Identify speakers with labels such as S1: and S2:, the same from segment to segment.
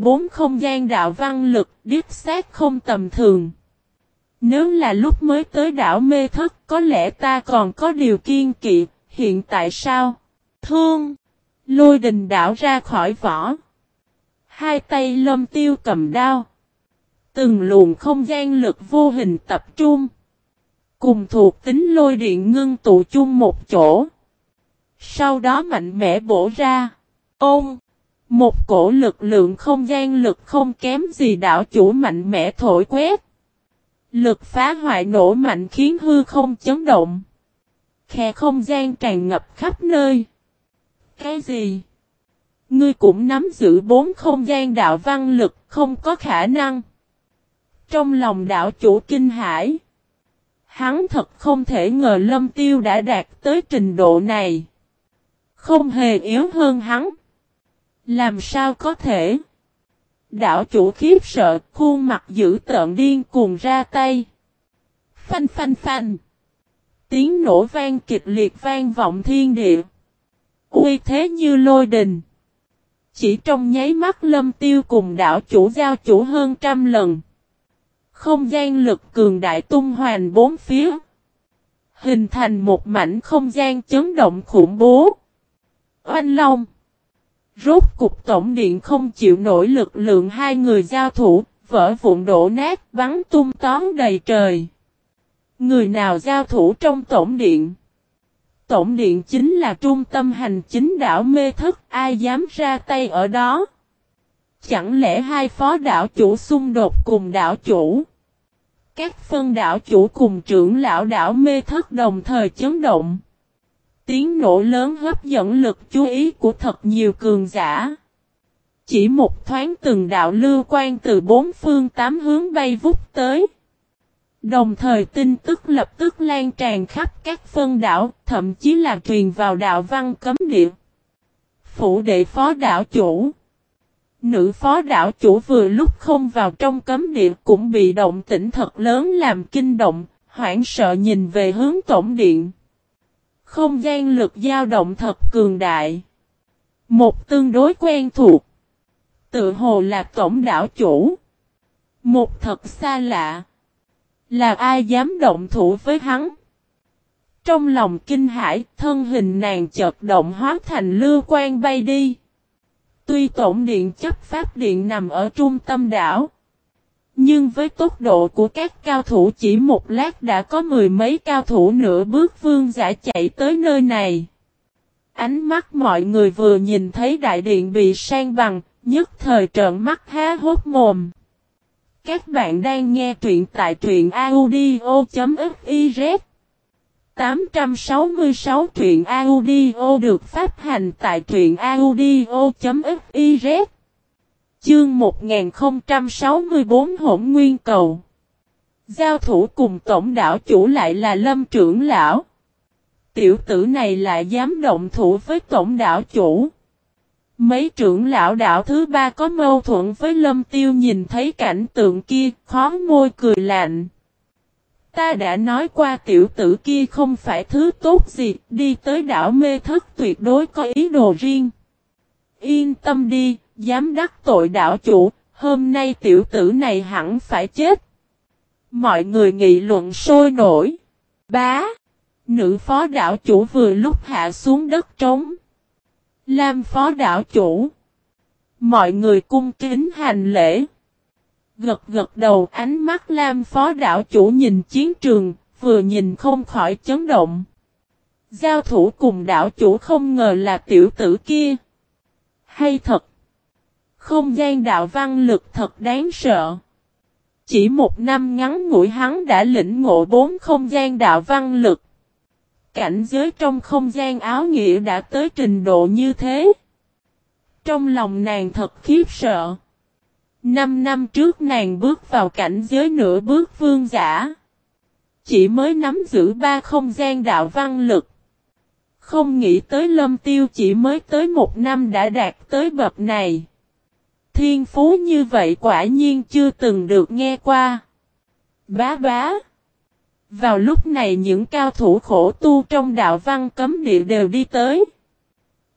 S1: bốn không gian đạo văn lực điếp xác không tầm thường. Nếu là lúc mới tới đảo mê thất có lẽ ta còn có điều kiên kỵ, hiện tại sao? Thương! Lôi đình đảo ra khỏi vỏ. Hai tay lâm tiêu cầm đao. Từng luồng không gian lực vô hình tập trung. Cùng thuộc tính lôi điện ngưng tụ chung một chỗ. Sau đó mạnh mẽ bổ ra. Ôm! Một cổ lực lượng không gian lực không kém gì đạo chủ mạnh mẽ thổi quét. Lực phá hoại nổ mạnh khiến hư không chấn động. Khe không gian tràn ngập khắp nơi. Cái gì? Ngươi cũng nắm giữ bốn không gian đạo văn lực không có khả năng. Trong lòng đạo chủ kinh hải. Hắn thật không thể ngờ lâm tiêu đã đạt tới trình độ này. Không hề yếu hơn hắn. Làm sao có thể? Đạo chủ khiếp sợ, khuôn mặt giữ tợn điên cuồng ra tay. Phanh phanh phanh. Tiếng nổ vang kịch liệt vang vọng thiên địa. Uy thế như lôi đình. Chỉ trong nháy mắt lâm tiêu cùng đạo chủ giao chủ hơn trăm lần. Không gian lực cường đại tung hoành bốn phía. Hình thành một mảnh không gian chấn động khủng bố. Oanh Long Rốt cục tổng điện không chịu nổi lực lượng hai người giao thủ, vỡ vụn đổ nát bắn tung tóm đầy trời. Người nào giao thủ trong tổng điện? Tổng điện chính là trung tâm hành chính đảo mê thức, ai dám ra tay ở đó? Chẳng lẽ hai phó đảo chủ xung đột cùng đảo chủ? Các phân đảo chủ cùng trưởng lão đảo mê thất đồng thời chấn động. Tiếng nổ lớn hấp dẫn lực chú ý của thật nhiều cường giả. Chỉ một thoáng từng đạo lưu quan từ bốn phương tám hướng bay vút tới. Đồng thời tin tức lập tức lan tràn khắp các phân đảo, thậm chí là truyền vào đạo văn cấm địa. Phủ đệ phó đảo chủ Nữ phó đảo chủ vừa lúc không vào trong cấm địa cũng bị động tĩnh thật lớn làm kinh động, hoảng sợ nhìn về hướng tổng điện. Không gian lực dao động thật cường đại. Một tương đối quen thuộc. Tự hồ là tổng đảo chủ. Một thật xa lạ. Là ai dám động thủ với hắn? Trong lòng kinh hải, thân hình nàng chợt động hóa thành lưu quan bay đi. Tuy tổng điện chấp pháp điện nằm ở trung tâm đảo. Nhưng với tốc độ của các cao thủ chỉ một lát đã có mười mấy cao thủ nửa bước vương giả chạy tới nơi này. Ánh mắt mọi người vừa nhìn thấy đại điện bị sang bằng, nhất thời trợn mắt há hốt mồm. Các bạn đang nghe truyện tại truyện audio.fiz 866 truyện audio được phát hành tại truyện audio.fiz Chương 1064 Hỗn Nguyên Cầu Giao thủ cùng tổng đảo chủ lại là lâm trưởng lão. Tiểu tử này lại dám động thủ với tổng đảo chủ. Mấy trưởng lão đảo thứ ba có mâu thuẫn với lâm tiêu nhìn thấy cảnh tượng kia, khó môi cười lạnh. Ta đã nói qua tiểu tử kia không phải thứ tốt gì, đi tới đảo mê thất tuyệt đối có ý đồ riêng. Yên tâm đi, dám đắc tội đảo chủ, hôm nay tiểu tử này hẳn phải chết. Mọi người nghị luận sôi nổi. Bá! Nữ phó đảo chủ vừa lúc hạ xuống đất trống. Lam phó đảo chủ. Mọi người cung kính hành lễ. Gật gật đầu ánh mắt Lam phó đảo chủ nhìn chiến trường, vừa nhìn không khỏi chấn động. Giao thủ cùng đảo chủ không ngờ là tiểu tử kia. Hay thật. Không gian đạo văn lực thật đáng sợ. Chỉ một năm ngắn ngủi hắn đã lĩnh ngộ bốn không gian đạo văn lực. Cảnh giới trong không gian áo nghĩa đã tới trình độ như thế. Trong lòng nàng thật khiếp sợ. Năm năm trước nàng bước vào cảnh giới nửa bước vương giả. Chỉ mới nắm giữ ba không gian đạo văn lực. Không nghĩ tới lâm tiêu chỉ mới tới một năm đã đạt tới bậc này. Thiên phú như vậy quả nhiên chưa từng được nghe qua. Bá bá. Vào lúc này những cao thủ khổ tu trong đạo văn cấm địa đều đi tới.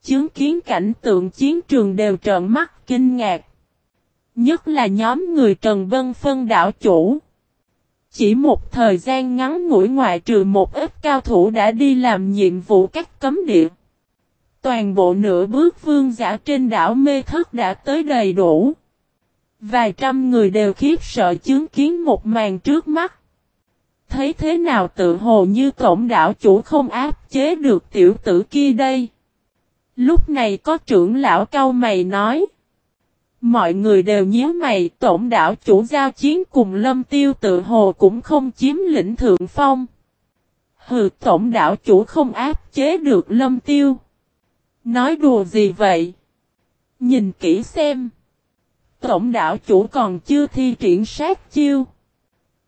S1: Chứng kiến cảnh tượng chiến trường đều trợn mắt kinh ngạc. Nhất là nhóm người Trần Vân Phân đảo chủ. Chỉ một thời gian ngắn ngủi ngoại trừ một ít cao thủ đã đi làm nhiệm vụ các cấm địa. Toàn bộ nửa bước vương giả trên đảo mê thất đã tới đầy đủ. Vài trăm người đều khiếp sợ chứng kiến một màn trước mắt. Thấy thế nào tự hồ như tổng đảo chủ không áp chế được tiểu tử kia đây. Lúc này có trưởng lão cao mày nói. Mọi người đều nhớ mày, tổng đảo chủ giao chiến cùng lâm tiêu tự hồ cũng không chiếm lĩnh thượng phong. Hừ, tổng đảo chủ không áp chế được lâm tiêu. Nói đùa gì vậy? Nhìn kỹ xem. Tổng đạo chủ còn chưa thi triển sát chiêu.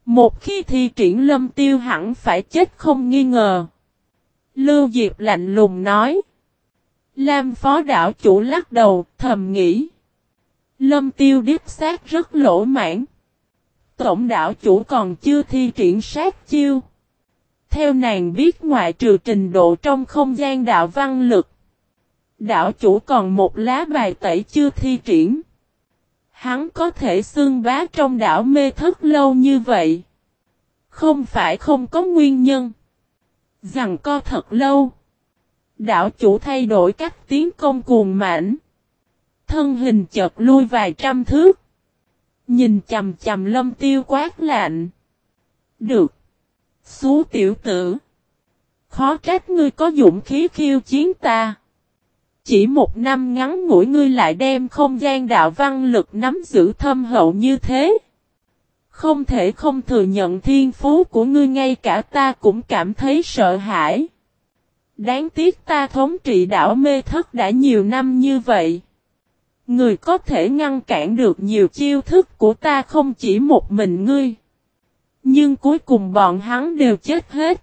S1: Một khi thi triển lâm tiêu hẳn phải chết không nghi ngờ. Lưu Diệp lạnh lùng nói. Lam phó đạo chủ lắc đầu, thầm nghĩ. Lâm tiêu điếp sát rất lỗ mãn. Tổng đạo chủ còn chưa thi triển sát chiêu. Theo nàng biết ngoại trừ trình độ trong không gian đạo văn lực. Đảo chủ còn một lá bài tẩy chưa thi triển. Hắn có thể xương bá trong đảo mê thất lâu như vậy. Không phải không có nguyên nhân. Rằng co thật lâu. Đảo chủ thay đổi cách tiến công cuồng mãnh. Thân hình chợt lui vài trăm thước. Nhìn chầm chầm lâm tiêu quát lạnh. Được. Xú tiểu tử. Khó trách ngươi có dũng khí khiêu chiến ta. Chỉ một năm ngắn ngủi ngươi lại đem không gian đạo văn lực nắm giữ thâm hậu như thế. Không thể không thừa nhận thiên phú của ngươi, ngay cả ta cũng cảm thấy sợ hãi. Đáng tiếc ta thống trị đảo mê thất đã nhiều năm như vậy. Người có thể ngăn cản được nhiều chiêu thức của ta không chỉ một mình ngươi. Nhưng cuối cùng bọn hắn đều chết hết.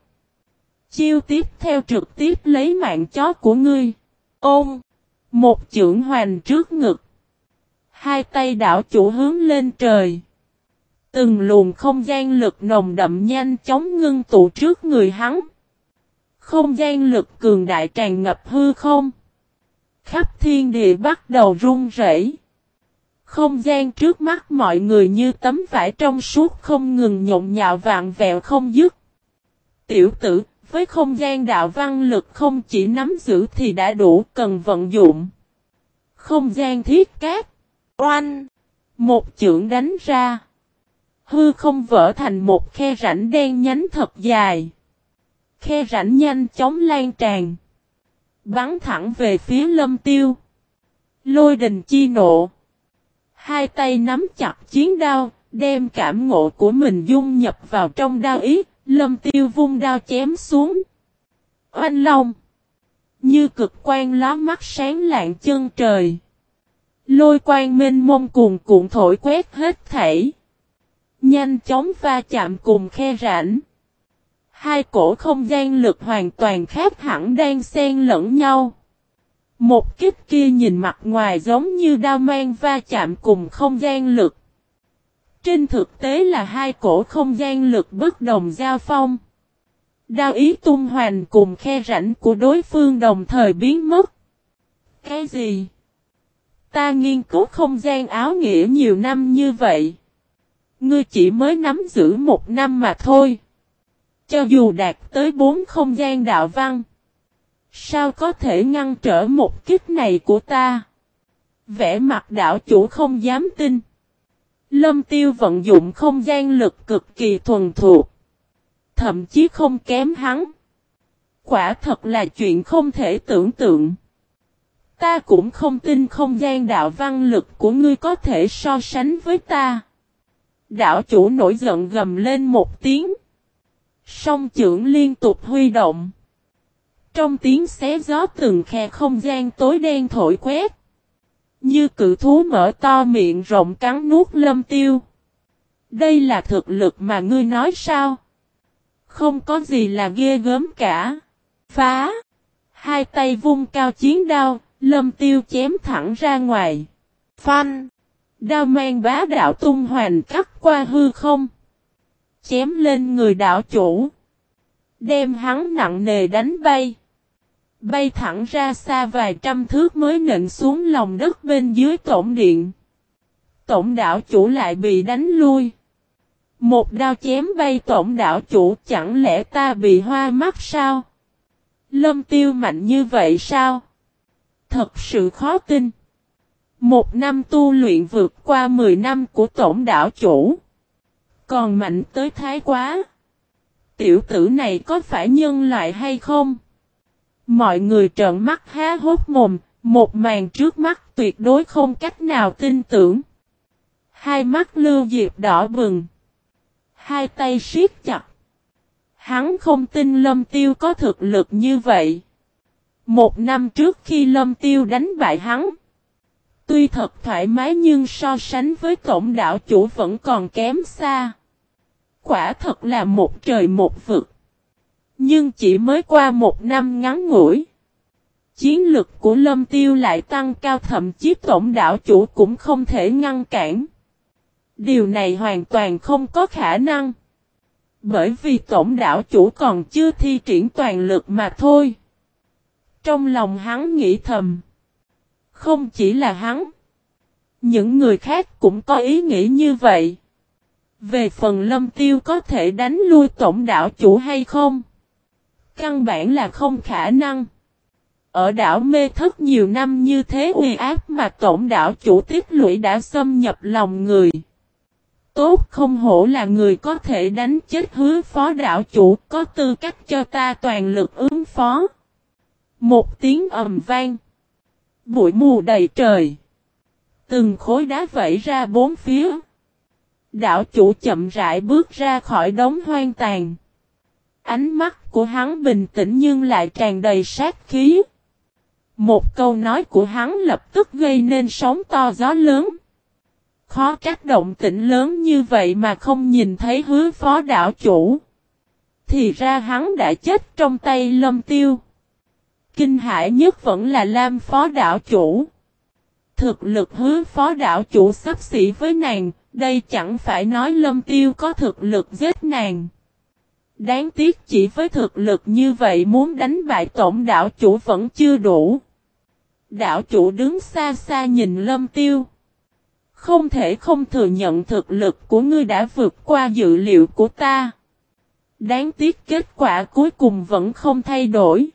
S1: Chiêu tiếp theo trực tiếp lấy mạng chó của ngươi. Ôm. Một chưởng hoành trước ngực. Hai tay đảo chủ hướng lên trời. Từng luồng không gian lực nồng đậm nhanh chóng ngưng tụ trước người hắn. Không gian lực cường đại tràn ngập hư không. Khắp thiên địa bắt đầu run rẩy. Không gian trước mắt mọi người như tấm vải trong suốt không ngừng nhộn nhạo vạn vẹo không dứt. Tiểu tử, với không gian đạo văn lực không chỉ nắm giữ thì đã đủ cần vận dụng. Không gian thiết cát. Oanh. Một chưởng đánh ra. Hư không vỡ thành một khe rãnh đen nhánh thật dài. Khe rãnh nhanh chóng lan tràn. Bắn thẳng về phía lâm tiêu. Lôi đình chi nộ. Hai tay nắm chặt chiến đao, đem cảm ngộ của mình dung nhập vào trong đao ý, lâm tiêu vung đao chém xuống. Oanh long. Như cực quan ló mắt sáng lạng chân trời. Lôi quan minh mông cuồn cuộn thổi quét hết thảy. Nhanh chóng va chạm cùng khe rãnh. Hai cổ không gian lực hoàn toàn khác hẳn đang xen lẫn nhau. Một kích kia nhìn mặt ngoài giống như đao mang va chạm cùng không gian lực. Trên thực tế là hai cổ không gian lực bất đồng giao phong. Đao ý tung hoành cùng khe rãnh của đối phương đồng thời biến mất. Cái gì? Ta nghiên cứu không gian áo nghĩa nhiều năm như vậy. Ngươi chỉ mới nắm giữ một năm mà thôi. Cho dù đạt tới bốn không gian đạo văn. Sao có thể ngăn trở một kích này của ta? Vẽ mặt đạo chủ không dám tin. Lâm tiêu vận dụng không gian lực cực kỳ thuần thuộc. Thậm chí không kém hắn. Quả thật là chuyện không thể tưởng tượng. Ta cũng không tin không gian đạo văn lực của ngươi có thể so sánh với ta. Đạo chủ nổi giận gầm lên một tiếng. Song trưởng liên tục huy động. Trong tiếng xé gió từng khe không gian tối đen thổi quét. Như cự thú mở to miệng rộng cắn nuốt lâm tiêu. Đây là thực lực mà ngươi nói sao? Không có gì là ghê gớm cả. Phá. Hai tay vung cao chiến đao, lâm tiêu chém thẳng ra ngoài. Phanh. Đao mang bá đạo tung hoành cắt qua hư không. Chém lên người đạo chủ. Đem hắn nặng nề đánh bay. Bay thẳng ra xa vài trăm thước mới nện xuống lòng đất bên dưới tổng điện. tổng đảo chủ lại bị đánh lui. Một đao chém bay tổng đảo chủ, chẳng lẽ ta bị hoa mắt sao? Lâm tiêu mạnh như vậy sao? Thật sự khó tin. Một năm tu luyện vượt qua 10 năm của tổng đảo chủ. Còn mạnh tới thái quá. Tiểu tử này có phải nhân loại hay không? Mọi người trợn mắt há hốt mồm, một màn trước mắt tuyệt đối không cách nào tin tưởng. Hai mắt lưu diệp đỏ bừng. Hai tay siết chặt. Hắn không tin Lâm Tiêu có thực lực như vậy. Một năm trước khi Lâm Tiêu đánh bại hắn. Tuy thật thoải mái nhưng so sánh với tổng đạo chủ vẫn còn kém xa. Quả thật là một trời một vực. Nhưng chỉ mới qua một năm ngắn ngủi. Chiến lực của Lâm Tiêu lại tăng cao, thậm chí tổng đảo chủ cũng không thể ngăn cản. Điều này hoàn toàn không có khả năng. Bởi vì tổng đảo chủ còn chưa thi triển toàn lực mà thôi. Trong lòng hắn nghĩ thầm. Không chỉ là hắn. Những người khác cũng có ý nghĩ như vậy. Về phần lâm tiêu có thể đánh lui tổng đảo chủ hay không? Căn bản là không khả năng. Ở đảo mê thất nhiều năm như thế uy ác mà tổng đảo chủ tiết lũy đã xâm nhập lòng người. Tốt không hổ là người có thể đánh chết hứa phó đảo chủ, có tư cách cho ta toàn lực ứng phó. Một tiếng ầm vang. Bụi mù đầy trời. Từng khối đá vẫy ra bốn phía. đảo chủ chậm rãi bước ra khỏi đống hoang tàn. Ánh mắt của hắn bình tĩnh nhưng lại tràn đầy sát khí. Một câu nói của hắn lập tức gây nên sóng to gió lớn. Khó trách động tĩnh lớn như vậy mà không nhìn thấy hứa phó đạo chủ. Thì ra hắn đã chết trong tay lâm tiêu. Kinh hải nhất vẫn là Lam phó đạo chủ. Thực lực hứa phó đạo chủ sắp xỉ với nàng, đây chẳng phải nói lâm tiêu có thực lực giết nàng. Đáng tiếc chỉ với thực lực như vậy muốn đánh bại tổng đạo chủ vẫn chưa đủ. Đạo chủ đứng xa xa nhìn lâm tiêu. Không thể không thừa nhận thực lực của ngươi đã vượt qua dự liệu của ta. Đáng tiếc kết quả cuối cùng vẫn không thay đổi.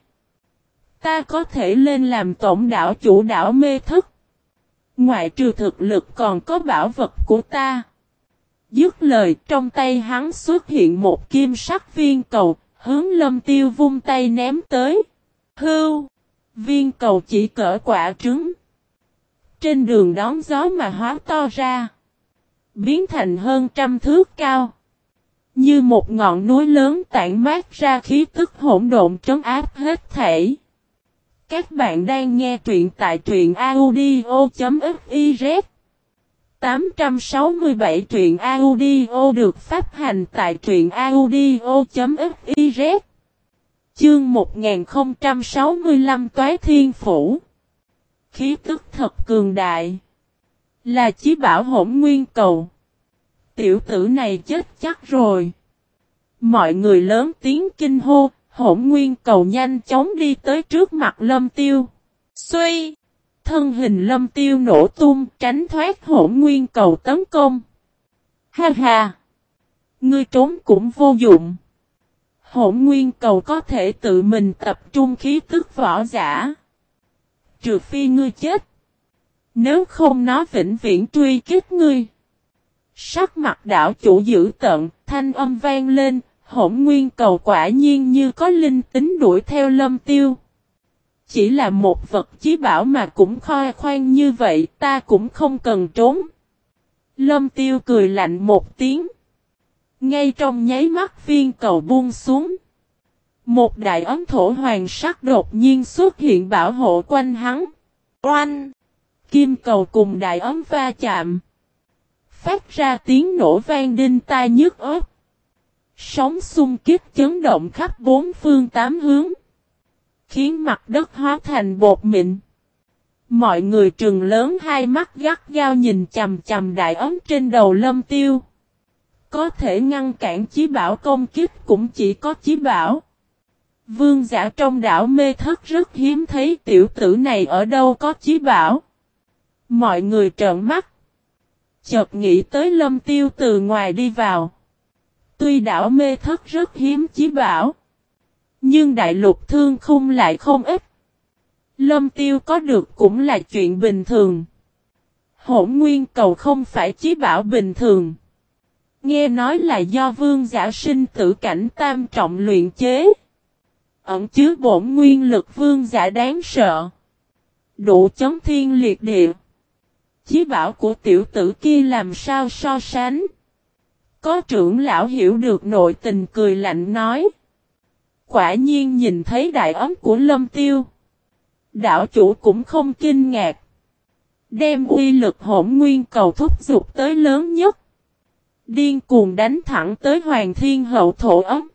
S1: Ta có thể lên làm tổng đảo chủ đảo mê thức. Ngoại trừ thực lực còn có bảo vật của ta. Dứt lời trong tay hắn xuất hiện một kim sắc viên cầu, hướng lâm tiêu vung tay ném tới. Hưu! Viên cầu chỉ cỡ quả trứng. Trên đường đón gió mà hóa to ra. Biến thành hơn trăm thước cao. Như một ngọn núi lớn tản mát ra khí tức hỗn độn trấn áp hết thể. Các bạn đang nghe truyện tại truyện audio.fif 867 truyện audio được phát hành tại truyện audio.fiz Chương 1065 Toái Thiên Phủ. Khí tức thật cường đại. Là chí bảo hỗn nguyên cầu. Tiểu tử này chết chắc rồi. Mọi người lớn tiếng kinh hô, Hỗn nguyên cầu nhanh chóng đi tới trước mặt lâm tiêu. Xuy! Thân hình lâm tiêu nổ tung tránh thoát hỗn nguyên cầu tấn công. Ha ha! Ngươi trốn cũng vô dụng. Hỗn nguyên cầu có thể tự mình tập trung khí tức võ giả. Trừ phi ngươi chết. Nếu không nó vĩnh viễn truy kích ngươi. Sắc mặt đảo chủ giữ tận, thanh âm vang lên, Hỗn nguyên cầu quả nhiên như có linh tính đuổi theo lâm tiêu. Chỉ là một vật chí bảo mà cũng khoe khoan như vậy, ta cũng không cần trốn. Lâm tiêu cười lạnh một tiếng. Ngay trong nháy mắt viên cầu buông xuống. Một đại ấm thổ hoàng sắc đột nhiên xuất hiện bảo hộ quanh hắn. Oanh! Kim cầu cùng đại ấm va chạm. Phát ra tiếng nổ vang đinh tai nhức ớt. Sóng xung kích chấn động khắp bốn phương tám hướng. Khiến mặt đất hóa thành bột mịn. Mọi người trừng lớn hai mắt gắt gao nhìn chầm chầm đại ấm trên đầu lâm tiêu. Có thể ngăn cản chí bảo công kích cũng chỉ có chí bảo. Vương giả trong đảo mê thất rất hiếm thấy tiểu tử này ở đâu có chí bảo. Mọi người trợn mắt. Chợt nghĩ tới lâm tiêu từ ngoài đi vào. Tuy đảo mê thất rất hiếm chí bảo. Nhưng đại lục thương khung lại không ít. Lâm tiêu có được cũng là chuyện bình thường. Hỗn nguyên cầu không phải chí bảo bình thường. Nghe nói là do vương giả sinh tử cảnh tam trọng luyện chế. Ẩn chứa bổn nguyên lực vương giả đáng sợ. Đủ chống thiên liệt địa. Chí bảo của tiểu tử kia làm sao so sánh. Có trưởng lão hiểu được nội tình cười lạnh nói. Quả nhiên nhìn thấy đại ấm của lâm tiêu. Đạo chủ cũng không kinh ngạc. Đem uy lực hỗn nguyên cầu thúc dục tới lớn nhất. Điên cuồng đánh thẳng tới hoàng thiên hậu thổ ấm.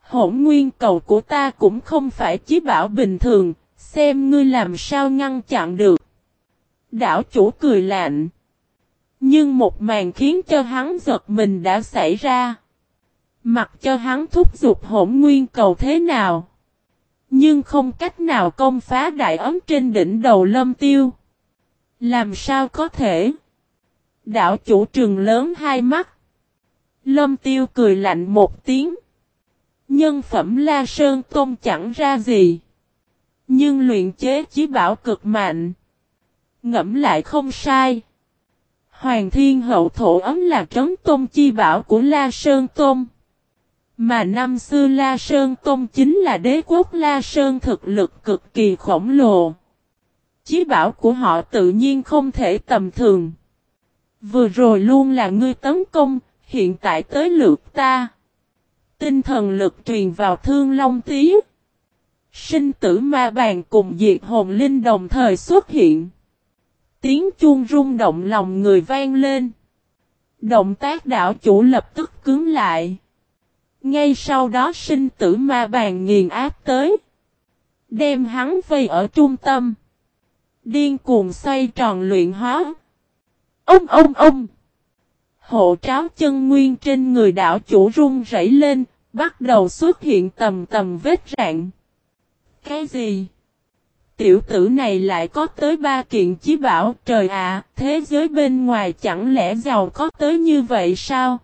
S1: Hỗn nguyên cầu của ta cũng không phải chí bảo bình thường, xem ngươi làm sao ngăn chặn được. Đảo chủ cười lạnh. Nhưng một màn khiến cho hắn giật mình đã xảy ra. Mặc cho hắn thúc giục hỗn nguyên cầu thế nào. Nhưng không cách nào công phá đại ấm trên đỉnh đầu lâm tiêu. Làm sao có thể? Đạo chủ trường lớn hai mắt. Lâm tiêu cười lạnh một tiếng. Nhân phẩm La Sơn Tôn chẳng ra gì. Nhưng luyện chế chí bảo cực mạnh. Ngẫm lại không sai. Hoàng Thiên Hậu Thổ Ấm là trấn tôn chi bảo của La Sơn Tôn. Mà năm xưa La Sơn Tông chính là đế quốc La Sơn thực lực cực kỳ khổng lồ. Chí bảo của họ tự nhiên không thể tầm thường. Vừa rồi luôn là ngươi tấn công, hiện tại tới lượt ta. Tinh thần lực truyền vào thương long tí. Sinh tử ma bàn cùng diệt hồn linh đồng thời xuất hiện. Tiếng chuông rung động lòng người vang lên. Động tác đảo chủ lập tức cứng lại. Ngay sau đó sinh tử ma bàn nghiền áp tới. Đem hắn vây ở trung tâm. Điên cuồng xoay tròn luyện hóa. Ông ông ông. Hộ tráo chân nguyên trên người đảo chủ rung rẩy lên, bắt đầu xuất hiện tầm tầm vết rạn. Cái gì? Tiểu tử này lại có tới ba kiện chí bảo trời ạ, thế giới bên ngoài chẳng lẽ giàu có tới như vậy sao?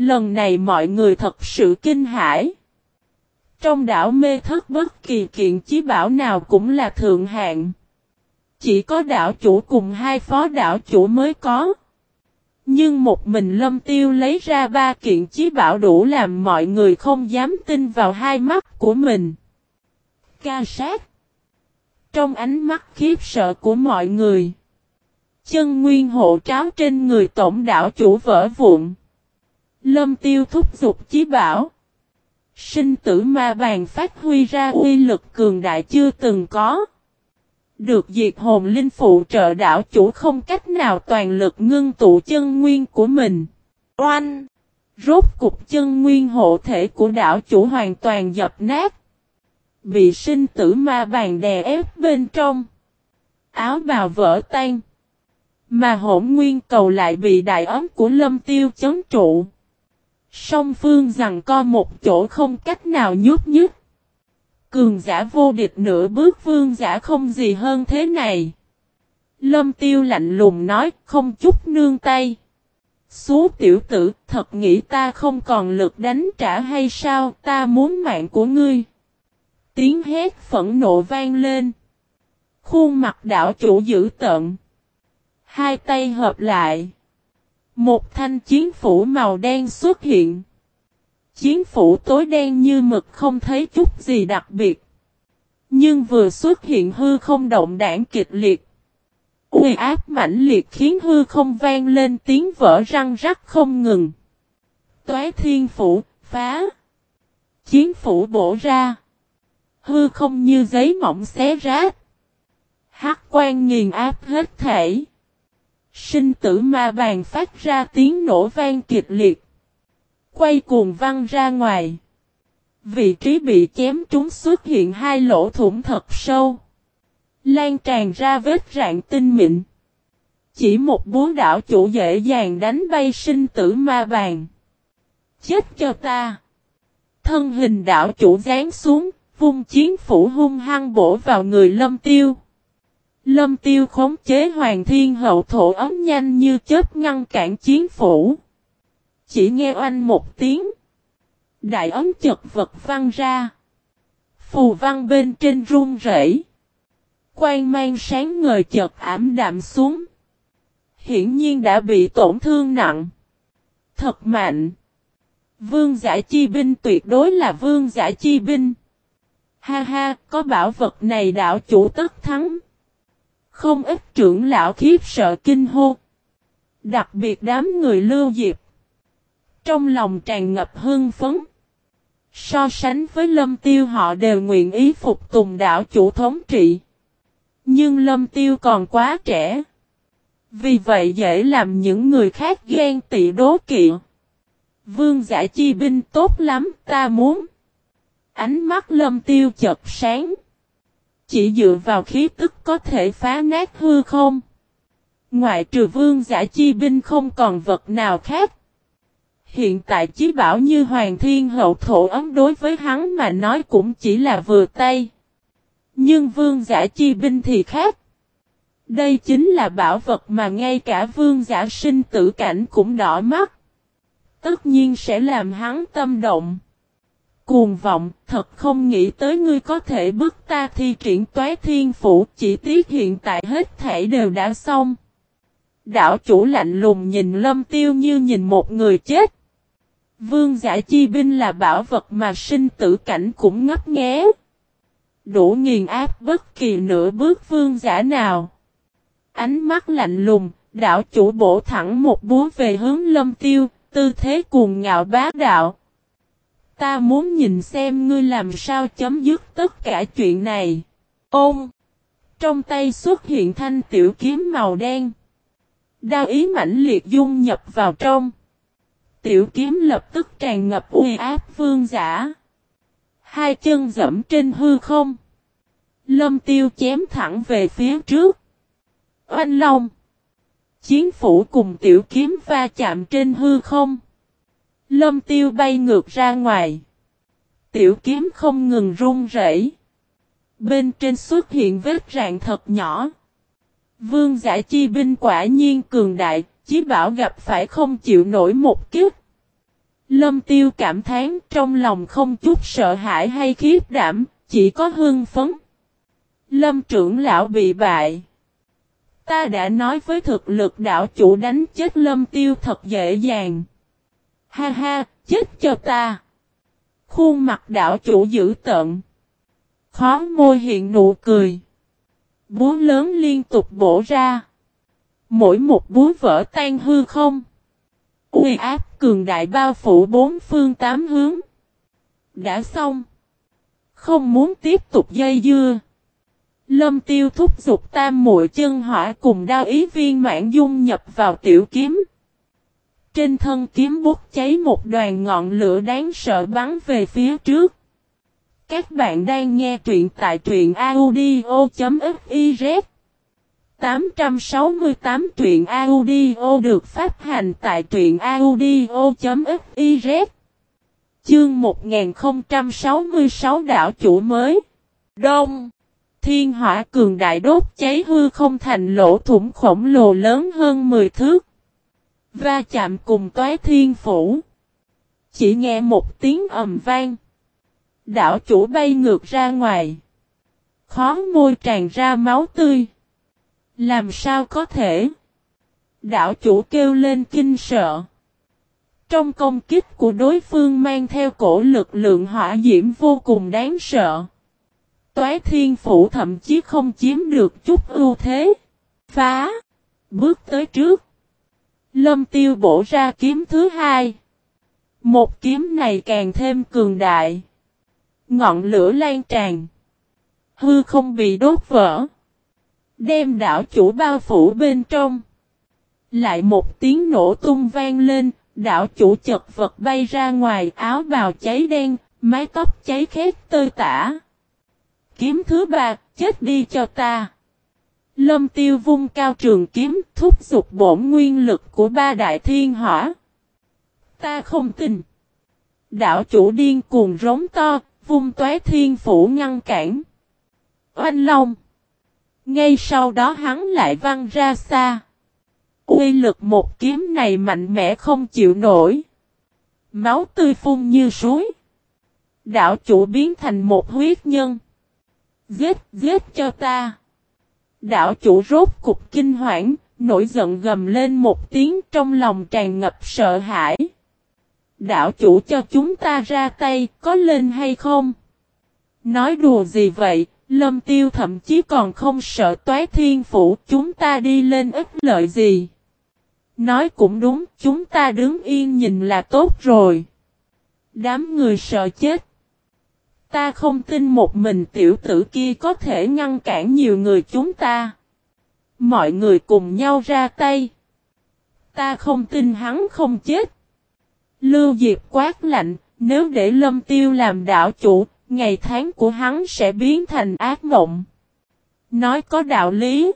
S1: Lần này mọi người thật sự kinh hãi. Trong đảo mê thất bất kỳ kiện chí bảo nào cũng là thượng hạng. Chỉ có đảo chủ cùng hai phó đảo chủ mới có. Nhưng một mình lâm tiêu lấy ra ba kiện chí bảo đủ làm mọi người không dám tin vào hai mắt của mình. Ca sát. Trong ánh mắt khiếp sợ của mọi người. Chân nguyên hộ tráo trên người tổng đảo chủ vỡ vụn. Lâm tiêu thúc giục chí bảo. Sinh tử ma bàn phát huy ra uy lực cường đại chưa từng có. Được diệt hồn linh phụ trợ đảo chủ không cách nào toàn lực ngưng tụ chân nguyên của mình. Oanh! Rốt cục chân nguyên hộ thể của đảo chủ hoàn toàn dập nát. Bị sinh tử ma bàn đè ép bên trong. Áo bào vỡ tan. Mà hỗn nguyên cầu lại bị đại ấm của lâm tiêu chấn trụ. Song phương rằng co một chỗ không cách nào nhút nhứt. Cường giả vô địch nửa bước vương giả không gì hơn thế này. Lâm tiêu lạnh lùng nói, không chút nương tay. Xú tiểu tử, thật nghĩ ta không còn lực đánh trả hay sao, ta muốn mạng của ngươi. Tiếng hét phẫn nộ vang lên. Khuôn mặt đảo chủ dữ tận. Hai tay hợp lại. Một thanh chiến phủ màu đen xuất hiện. Chiến phủ tối đen như mực không thấy chút gì đặc biệt. Nhưng vừa xuất hiện hư không động đảng kịch liệt. Uy áp mãnh liệt khiến hư không vang lên tiếng vỡ răng rắc không ngừng. Toái thiên phủ, phá. Chiến phủ bổ ra. Hư không như giấy mỏng xé rách. Hắc quan nghiền áp hết thể. Sinh tử ma bàn phát ra tiếng nổ vang kịch liệt. Quay cuồng văng ra ngoài. Vị trí bị chém trúng xuất hiện hai lỗ thủng thật sâu. Lan tràn ra vết rạn tinh mịn. Chỉ một búa đảo chủ dễ dàng đánh bay sinh tử ma bàn. Chết cho ta. Thân hình đảo chủ dán xuống, vung chiến phủ hung hăng bổ vào người lâm tiêu. Lâm tiêu khống chế hoàng thiên hậu thổ ấm nhanh như chớp ngăn cản chiến phủ. Chỉ nghe oanh một tiếng. Đại ấm chật vật văng ra. Phù văn bên trên run rẩy. Quang mang sáng ngời chợt ảm đạm xuống. Hiển nhiên đã bị tổn thương nặng. Thật mạnh. Vương giả chi binh tuyệt đối là vương giả chi binh. Ha ha, có bảo vật này đạo chủ tất thắng. Không ít trưởng lão khiếp sợ kinh hô. Đặc biệt đám người lưu diệp. Trong lòng tràn ngập hưng phấn. So sánh với lâm tiêu họ đều nguyện ý phục tùng đạo chủ thống trị. Nhưng lâm tiêu còn quá trẻ. Vì vậy dễ làm những người khác ghen tị đố kỵ. Vương giả chi binh tốt lắm, ta muốn. Ánh mắt lâm tiêu chật sáng. Chỉ dựa vào khí tức có thể phá nát hư không. Ngoại trừ vương giả chi binh không còn vật nào khác. Hiện tại chí bảo như Hoàng Thiên Hậu Thổ ấm đối với hắn mà nói cũng chỉ là vừa tay. Nhưng vương giả chi binh thì khác. Đây chính là bảo vật mà ngay cả vương giả sinh tử cảnh cũng đỏ mắt. Tất nhiên sẽ làm hắn tâm động. Cuồng vọng, thật không nghĩ tới ngươi có thể bức ta thi triển toái thiên phủ, chỉ tiếc hiện tại hết thể đều đã xong. Đảo chủ lạnh lùng nhìn lâm tiêu như nhìn một người chết. Vương giả chi binh là bảo vật mà sinh tử cảnh cũng ngấp nghé. Đủ nghiền áp bất kỳ nửa bước vương giả nào. Ánh mắt lạnh lùng, đạo chủ bổ thẳng một búa về hướng lâm tiêu, tư thế cuồng ngạo bá đạo. Ta muốn nhìn xem ngươi làm sao chấm dứt tất cả chuyện này. Ôm! Trong tay xuất hiện thanh tiểu kiếm màu đen. Đao ý mãnh liệt dung nhập vào trong. Tiểu kiếm lập tức tràn ngập uy áp vương giả. Hai chân dẫm trên hư không. Lâm tiêu chém thẳng về phía trước. Oanh long. Chiến phủ cùng tiểu kiếm va chạm trên hư không. Lâm tiêu bay ngược ra ngoài. Tiểu kiếm không ngừng run rẩy. Bên trên xuất hiện vết rạn thật nhỏ. Vương giả chi binh quả nhiên cường đại, chí bảo gặp phải không chịu nổi một kiếp. Lâm tiêu cảm thán trong lòng không chút sợ hãi hay khiếp đảm, chỉ có hưng phấn. Lâm trưởng lão bị bại. Ta đã nói với thực lực đạo chủ đánh chết lâm tiêu thật dễ dàng. Ha ha, chết cho ta. Khuôn mặt đạo chủ dữ tận. Khó môi hiện nụ cười. Búa lớn liên tục bổ ra. Mỗi một búa vỡ tan hư không. Uy áp cường đại bao phủ bốn phương tám hướng. Đã xong. Không muốn tiếp tục dây dưa. Lâm tiêu thúc giục tam muội chân hỏa cùng đao ý viên mãn dung nhập vào tiểu kiếm. Trên thân kiếm bút cháy một đoàn ngọn lửa đáng sợ bắn về phía trước. Các bạn đang nghe truyện tại truyện audio.fiz 868 truyện audio được phát hành tại truyện audio.fiz Chương 1066 đảo chủ mới Đông Thiên hỏa cường đại đốt cháy hư không thành lỗ thủng khổng lồ lớn hơn 10 thước. Va chạm cùng toái thiên phủ. Chỉ nghe một tiếng ầm vang. Đảo chủ bay ngược ra ngoài. Khó môi tràn ra máu tươi. Làm sao có thể? Đảo chủ kêu lên kinh sợ. Trong công kích của đối phương mang theo cổ lực lượng hỏa diễm vô cùng đáng sợ. Toái thiên phủ thậm chí không chiếm được chút ưu thế. Phá. Bước tới trước. Lâm tiêu bổ ra kiếm thứ hai. Một kiếm này càng thêm cường đại. Ngọn lửa lan tràn. Hư không bị đốt vỡ. Đem đảo chủ bao phủ bên trong. Lại một tiếng nổ tung vang lên. Đảo chủ chật vật bay ra ngoài áo bào cháy đen. Mái tóc cháy khét tơi tả kiếm thứ ba, chết đi cho ta. Lâm tiêu vung cao trường kiếm, thúc giục bổn nguyên lực của ba đại thiên hỏa. Ta không tin. Đạo chủ điên cuồng rống to, vung tóe thiên phủ ngăn cản. Oanh Long. Ngay sau đó hắn lại văng ra xa. Uy lực một kiếm này mạnh mẽ không chịu nổi. Máu tươi phun như suối. Đạo chủ biến thành một huyết nhân. Giết, giết cho ta. Đạo chủ rốt cục kinh hoảng, nổi giận gầm lên một tiếng trong lòng tràn ngập sợ hãi. Đạo chủ cho chúng ta ra tay, có lên hay không? Nói đùa gì vậy, lâm tiêu thậm chí còn không sợ toái thiên phủ, chúng ta đi lên ích lợi gì. Nói cũng đúng, chúng ta đứng yên nhìn là tốt rồi. Đám người sợ chết. Ta không tin một mình tiểu tử kia có thể ngăn cản nhiều người chúng ta. Mọi người cùng nhau ra tay. Ta không tin hắn không chết. Lưu Diệp quát lạnh, nếu để Lâm Tiêu làm đạo chủ, ngày tháng của hắn sẽ biến thành ác mộng. Nói có đạo lý.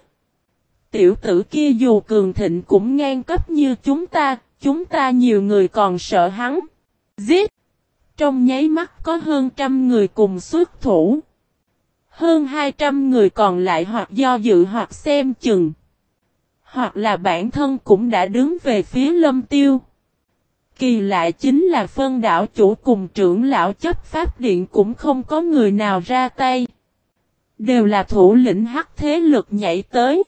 S1: Tiểu tử kia dù cường thịnh cũng ngang cấp như chúng ta, chúng ta nhiều người còn sợ hắn. Giết! Trong nháy mắt có hơn trăm người cùng xuất thủ. Hơn hai trăm người còn lại hoặc do dự hoặc xem chừng. Hoặc là bản thân cũng đã đứng về phía lâm tiêu. Kỳ lạ chính là phân đảo chủ cùng trưởng lão chấp pháp điện cũng không có người nào ra tay. Đều là thủ lĩnh hắc thế lực nhảy tới.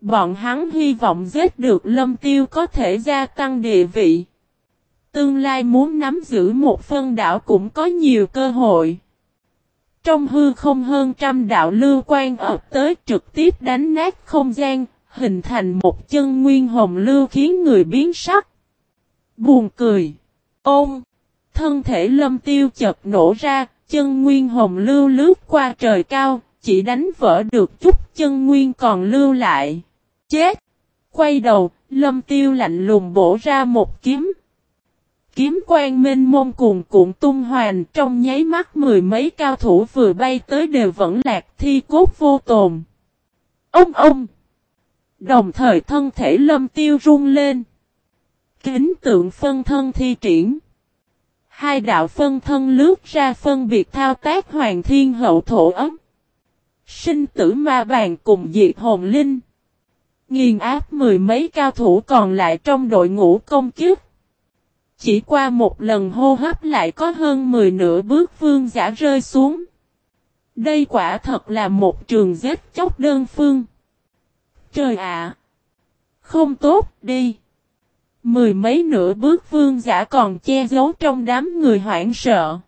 S1: Bọn hắn hy vọng giết được lâm tiêu có thể gia tăng địa vị. Tương lai muốn nắm giữ một phân đảo cũng có nhiều cơ hội. Trong hư không hơn trăm đạo lưu quan ập tới trực tiếp đánh nát không gian, hình thành một chân nguyên hồng lưu khiến người biến sắc. Buồn cười. Ôm. Thân thể lâm tiêu chật nổ ra, chân nguyên hồng lưu lướt qua trời cao, chỉ đánh vỡ được chút chân nguyên còn lưu lại. Chết! Quay đầu, lâm tiêu lạnh lùng bổ ra một kiếm. Kiếm quang minh môn cuồn cuộn tung hoàn trong nháy mắt mười mấy cao thủ vừa bay tới đều vẫn lạc thi cốt vô tồn. Ông ông! Đồng thời thân thể lâm tiêu rung lên. Kính tượng phân thân thi triển. Hai đạo phân thân lướt ra phân biệt thao tác hoàng thiên hậu thổ ấm. Sinh tử ma bàn cùng diệt hồn linh. Nghiền áp mười mấy cao thủ còn lại trong đội ngũ công kiếp. Chỉ qua một lần hô hấp lại có hơn 10 nửa bước vương giả rơi xuống. Đây quả thật là một trường giết chóc đơn phương. Trời ạ! không tốt, đi! Mười mấy nửa bước vương giả còn che giấu trong đám người hoảng sợ.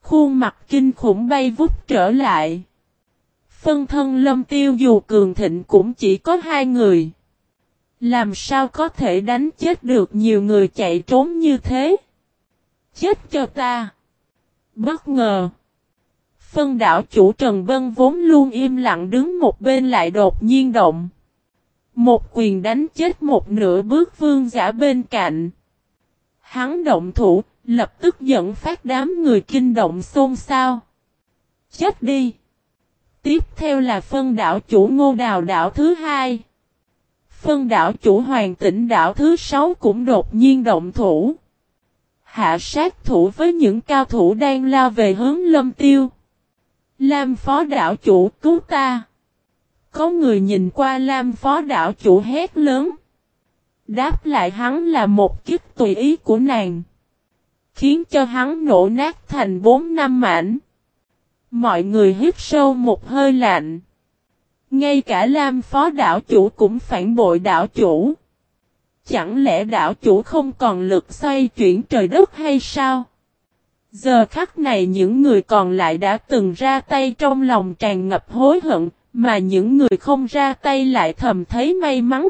S1: Khuôn mặt kinh khủng bay vút trở lại. Phân thân lâm tiêu dù cường thịnh cũng chỉ có hai người. Làm sao có thể đánh chết được nhiều người chạy trốn như thế? Chết cho ta! Bất ngờ! Phân đảo chủ Trần Vân vốn luôn im lặng đứng một bên lại đột nhiên động. Một quyền đánh chết một nửa bước vương giả bên cạnh. Hắn động thủ, lập tức dẫn phát đám người kinh động xôn xao. Chết đi! Tiếp theo là phân đảo chủ ngô đào đảo thứ hai. Phân đảo chủ hoàng tỉnh đảo thứ sáu cũng đột nhiên động thủ. Hạ sát thủ với những cao thủ đang lao về hướng lâm tiêu. Lam phó đảo chủ cứu ta. Có người nhìn qua Lam phó đảo chủ hét lớn. Đáp lại hắn là một kích tùy ý của nàng. Khiến cho hắn nổ nát thành bốn năm mảnh. Mọi người hít sâu một hơi lạnh. Ngay cả Lam phó đảo chủ cũng phản bội đảo chủ. Chẳng lẽ đảo chủ không còn lực xoay chuyển trời đất hay sao? Giờ khắc này những người còn lại đã từng ra tay trong lòng tràn ngập hối hận, mà những người không ra tay lại thầm thấy may mắn.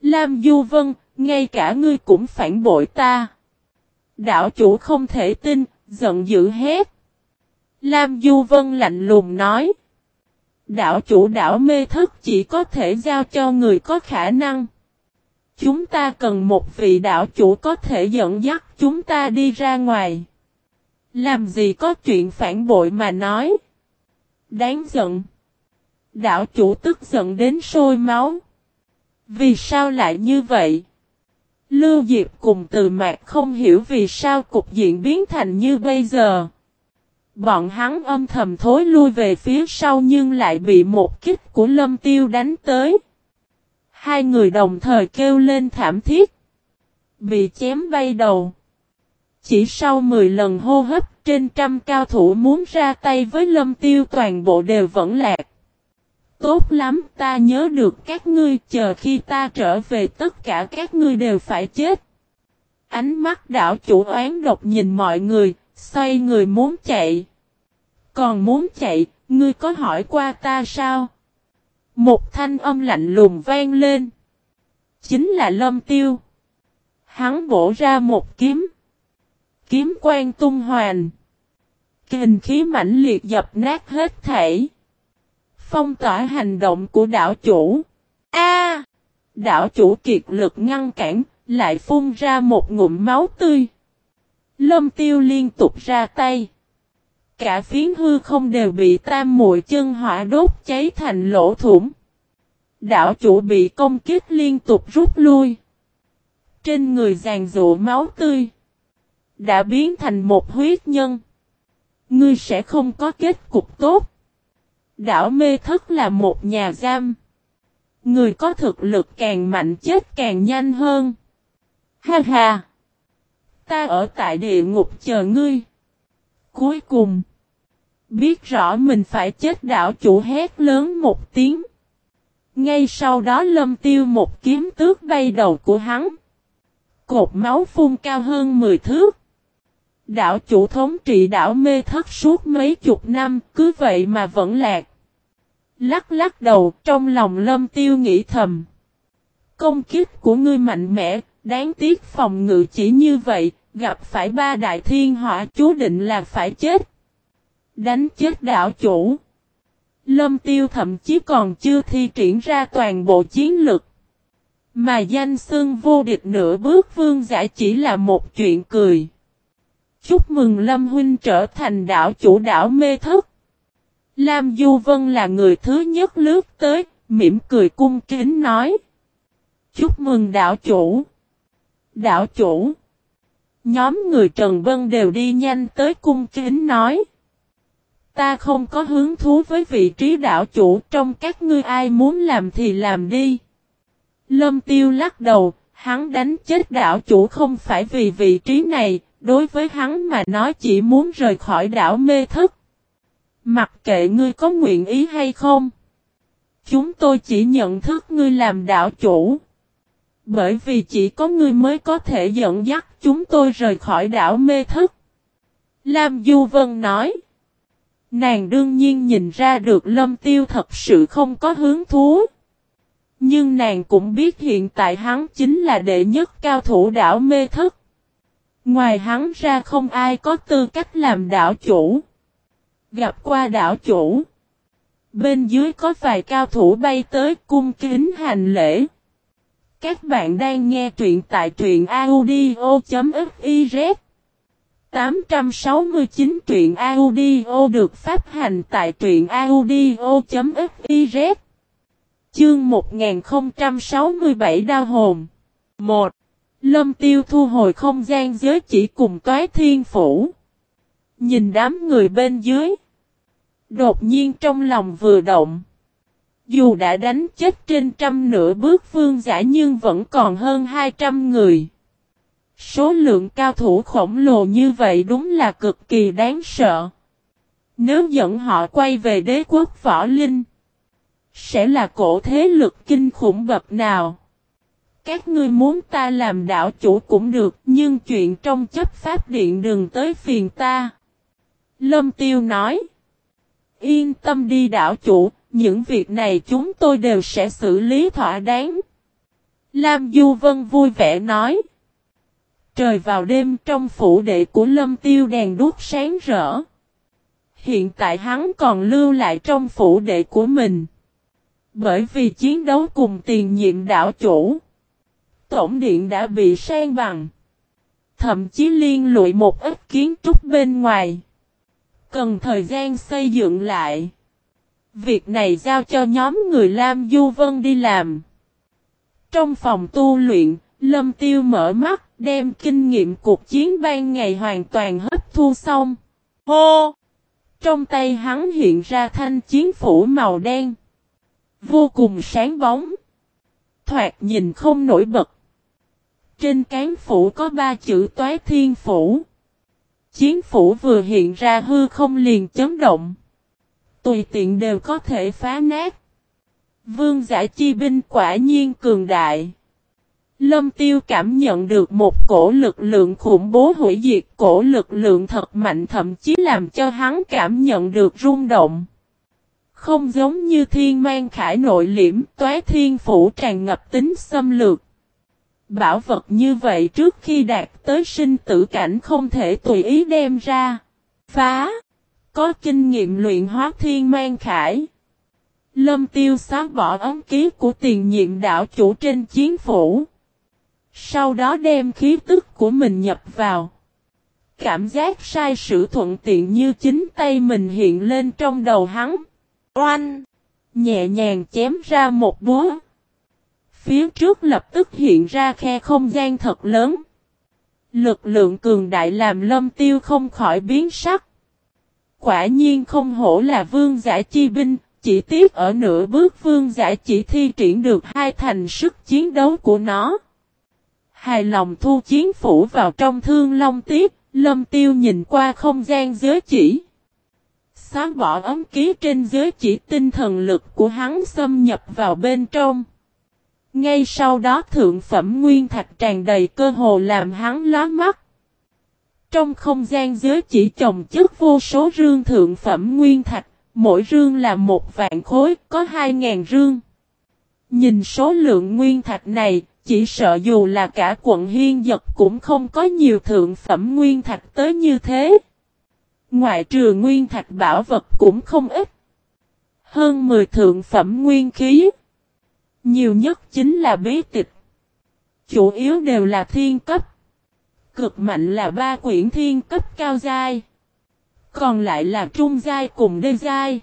S1: Lam Du Vân, ngay cả ngươi cũng phản bội ta. Đảo chủ không thể tin, giận dữ hết. Lam Du Vân lạnh lùng nói đạo chủ đảo mê thức chỉ có thể giao cho người có khả năng. Chúng ta cần một vị đạo chủ có thể dẫn dắt chúng ta đi ra ngoài. Làm gì có chuyện phản bội mà nói. Đáng giận. Đạo chủ tức giận đến sôi máu. Vì sao lại như vậy? Lưu Diệp cùng từ mạc không hiểu vì sao cục diện biến thành như bây giờ. Bọn hắn âm thầm thối lui về phía sau nhưng lại bị một kích của lâm tiêu đánh tới. Hai người đồng thời kêu lên thảm thiết. Bị chém bay đầu. Chỉ sau 10 lần hô hấp trên trăm cao thủ muốn ra tay với lâm tiêu toàn bộ đều vẫn lạc. Tốt lắm ta nhớ được các ngươi chờ khi ta trở về tất cả các ngươi đều phải chết. Ánh mắt đảo chủ oán độc nhìn mọi người, xoay người muốn chạy. Còn muốn chạy, ngươi có hỏi qua ta sao? Một thanh âm lạnh lùng vang lên. Chính là lâm tiêu. Hắn bổ ra một kiếm. Kiếm quen tung hoàn. Kình khí mãnh liệt dập nát hết thể. Phong tỏa hành động của đảo chủ. A! đảo chủ kiệt lực ngăn cản, lại phun ra một ngụm máu tươi. Lâm tiêu liên tục ra tay. Cả phiến hư không đều bị tam muội chân hỏa đốt cháy thành lỗ thủng. Đảo chủ bị công kích liên tục rút lui. Trên người giàn rụa máu tươi. Đã biến thành một huyết nhân. Ngươi sẽ không có kết cục tốt. Đảo mê thất là một nhà giam. Người có thực lực càng mạnh chết càng nhanh hơn. Ha ha! Ta ở tại địa ngục chờ ngươi. Cuối cùng, biết rõ mình phải chết đảo chủ hét lớn một tiếng. Ngay sau đó lâm tiêu một kiếm tước bay đầu của hắn. Cột máu phun cao hơn 10 thước. Đảo chủ thống trị đảo mê thất suốt mấy chục năm, cứ vậy mà vẫn lạc. Lắc lắc đầu, trong lòng lâm tiêu nghĩ thầm. Công kích của ngươi mạnh mẽ, đáng tiếc phòng ngự chỉ như vậy, gặp phải ba đại thiên họa chú định là phải chết. Đánh chết đảo chủ. Lâm tiêu thậm chí còn chưa thi triển ra toàn bộ chiến lực. Mà danh xưng vô địch nửa bước vương giả chỉ là một chuyện cười. Chúc mừng Lâm Huynh trở thành đảo chủ đảo mê thức. Lam Du Vân là người thứ nhất lướt tới, mỉm cười cung kính nói. Chúc mừng đảo chủ. Đảo chủ. Nhóm người Trần Vân đều đi nhanh tới cung kính nói. Ta không có hứng thú với vị trí đảo chủ trong các ngươi ai muốn làm thì làm đi. Lâm Tiêu lắc đầu, hắn đánh chết đảo chủ không phải vì vị trí này, đối với hắn mà nói chỉ muốn rời khỏi đảo mê thức. Mặc kệ ngươi có nguyện ý hay không. Chúng tôi chỉ nhận thức ngươi làm đảo chủ. Bởi vì chỉ có ngươi mới có thể dẫn dắt chúng tôi rời khỏi đảo mê thức. Lam Du Vân nói. Nàng đương nhiên nhìn ra được lâm tiêu thật sự không có hướng thú. Nhưng nàng cũng biết hiện tại hắn chính là đệ nhất cao thủ đảo mê thức. Ngoài hắn ra không ai có tư cách làm đảo chủ. Gặp qua đảo chủ. Bên dưới có vài cao thủ bay tới cung kính hành lễ. Các bạn đang nghe truyện tại truyện audio.fif 869 truyện audio được phát hành tại truyện audio.fiz Chương 1067 Đao Hồn 1. Lâm Tiêu thu hồi không gian giới chỉ cùng toái thiên phủ. Nhìn đám người bên dưới. Đột nhiên trong lòng vừa động. Dù đã đánh chết trên trăm nửa bước phương giả nhưng vẫn còn hơn 200 người. Số lượng cao thủ khổng lồ như vậy đúng là cực kỳ đáng sợ. Nếu dẫn họ quay về đế quốc võ linh, sẽ là cổ thế lực kinh khủng bậc nào. Các ngươi muốn ta làm đạo chủ cũng được, nhưng chuyện trong chấp pháp điện đừng tới phiền ta. Lâm Tiêu nói. Yên tâm đi đạo chủ, những việc này chúng tôi đều sẽ xử lý thỏa đáng. Lam Du Vân vui vẻ nói. Trời vào đêm trong phủ đệ của Lâm Tiêu đèn đuốc sáng rỡ. Hiện tại hắn còn lưu lại trong phủ đệ của mình. Bởi vì chiến đấu cùng tiền nhiệm đảo chủ. Tổng điện đã bị sang bằng. Thậm chí liên lụy một ít kiến trúc bên ngoài. Cần thời gian xây dựng lại. Việc này giao cho nhóm người Lam Du Vân đi làm. Trong phòng tu luyện, Lâm Tiêu mở mắt, đem kinh nghiệm cuộc chiến ban ngày hoàn toàn hấp thu xong. Hô! Trong tay hắn hiện ra thanh chiến phủ màu đen. Vô cùng sáng bóng. Thoạt nhìn không nổi bật. Trên cán phủ có ba chữ toái thiên phủ. Chiến phủ vừa hiện ra hư không liền chấn động. Tùy tiện đều có thể phá nát. Vương giả chi binh quả nhiên cường đại. Lâm tiêu cảm nhận được một cổ lực lượng khủng bố hủy diệt, cổ lực lượng thật mạnh thậm chí làm cho hắn cảm nhận được rung động. Không giống như thiên mang khải nội liễm, toái thiên phủ tràn ngập tính xâm lược. Bảo vật như vậy trước khi đạt tới sinh tử cảnh không thể tùy ý đem ra. Phá. Có kinh nghiệm luyện hóa thiên mang khải. Lâm tiêu xóa bỏ ấn ký của tiền nhiệm đạo chủ trên chiến phủ. Sau đó đem khí tức của mình nhập vào. Cảm giác sai sử thuận tiện như chính tay mình hiện lên trong đầu hắn. Oanh! Nhẹ nhàng chém ra một búa. Phía trước lập tức hiện ra khe không gian thật lớn. Lực lượng cường đại làm lâm tiêu không khỏi biến sắc. Quả nhiên không hổ là vương giả chi binh, chỉ tiếc ở nửa bước vương giả chỉ thi triển được hai thành sức chiến đấu của nó. Hài lòng thu chiến phủ vào trong thương long tiếp, lâm tiêu nhìn qua không gian giới chỉ. Xóa bỏ ấm ký trên giới chỉ tinh thần lực của hắn xâm nhập vào bên trong. Ngay sau đó thượng phẩm nguyên thạch tràn đầy cơ hồ làm hắn lóa mắt. Trong không gian giới chỉ trồng chất vô số rương thượng phẩm nguyên thạch, mỗi rương là một vạn khối, có hai ngàn rương. Nhìn số lượng nguyên thạch này, chỉ sợ dù là cả quận hiên giật cũng không có nhiều thượng phẩm nguyên thạch tới như thế. Ngoại trừ nguyên thạch bảo vật cũng không ít. Hơn 10 thượng phẩm nguyên khí. Nhiều nhất chính là bí tịch. Chủ yếu đều là thiên cấp. Cực mạnh là ba quyển thiên cấp cao giai. Còn lại là trung giai cùng đê giai.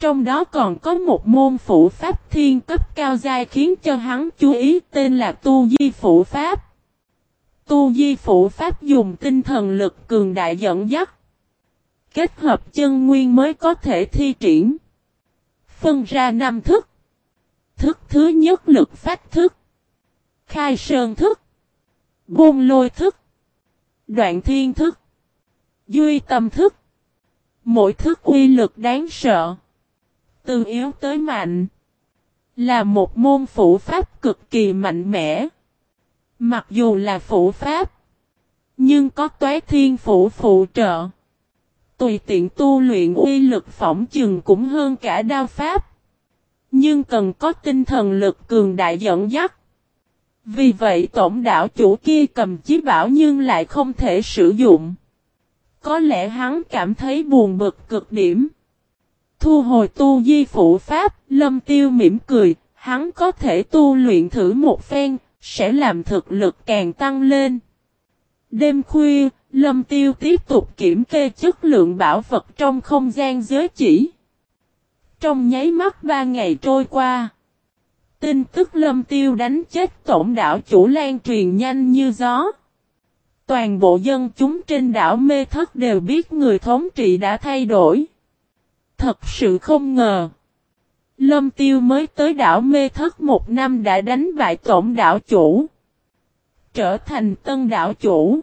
S1: Trong đó còn có một môn phủ pháp thiên cấp cao giai khiến cho hắn chú ý, tên là Tu Di phủ Pháp. Tu Di phủ Pháp dùng tinh thần lực cường đại dẫn dắt. Kết hợp chân nguyên mới có thể thi triển. Phân ra năm thức. Thức thứ nhất lực phát thức. Khai sơn thức. buông lôi thức. Đoạn thiên thức. Duy tâm thức. Mỗi thức uy lực đáng sợ. Từ yếu tới mạnh. Là một môn phủ pháp cực kỳ mạnh mẽ. Mặc dù là phủ pháp. Nhưng có tuế thiên phủ phụ trợ. Tùy tiện tu luyện uy lực phỏng chừng cũng hơn cả đao pháp. Nhưng cần có tinh thần lực cường đại dẫn dắt. Vì vậy tổng đạo chủ kia cầm chí bảo nhưng lại không thể sử dụng. Có lẽ hắn cảm thấy buồn bực cực điểm. Thu hồi tu di phụ pháp, lâm tiêu mỉm cười, hắn có thể tu luyện thử một phen, sẽ làm thực lực càng tăng lên. Đêm khuya, lâm tiêu tiếp tục kiểm kê chất lượng bảo vật trong không gian giới chỉ. Trong nháy mắt ba ngày trôi qua. Tin tức lâm tiêu đánh chết tổng đảo chủ lan truyền nhanh như gió. Toàn bộ dân chúng trên đảo mê thất đều biết người thống trị đã thay đổi. Thật sự không ngờ. Lâm tiêu mới tới đảo mê thất một năm đã đánh bại tổng đảo chủ. Trở thành tân đảo chủ.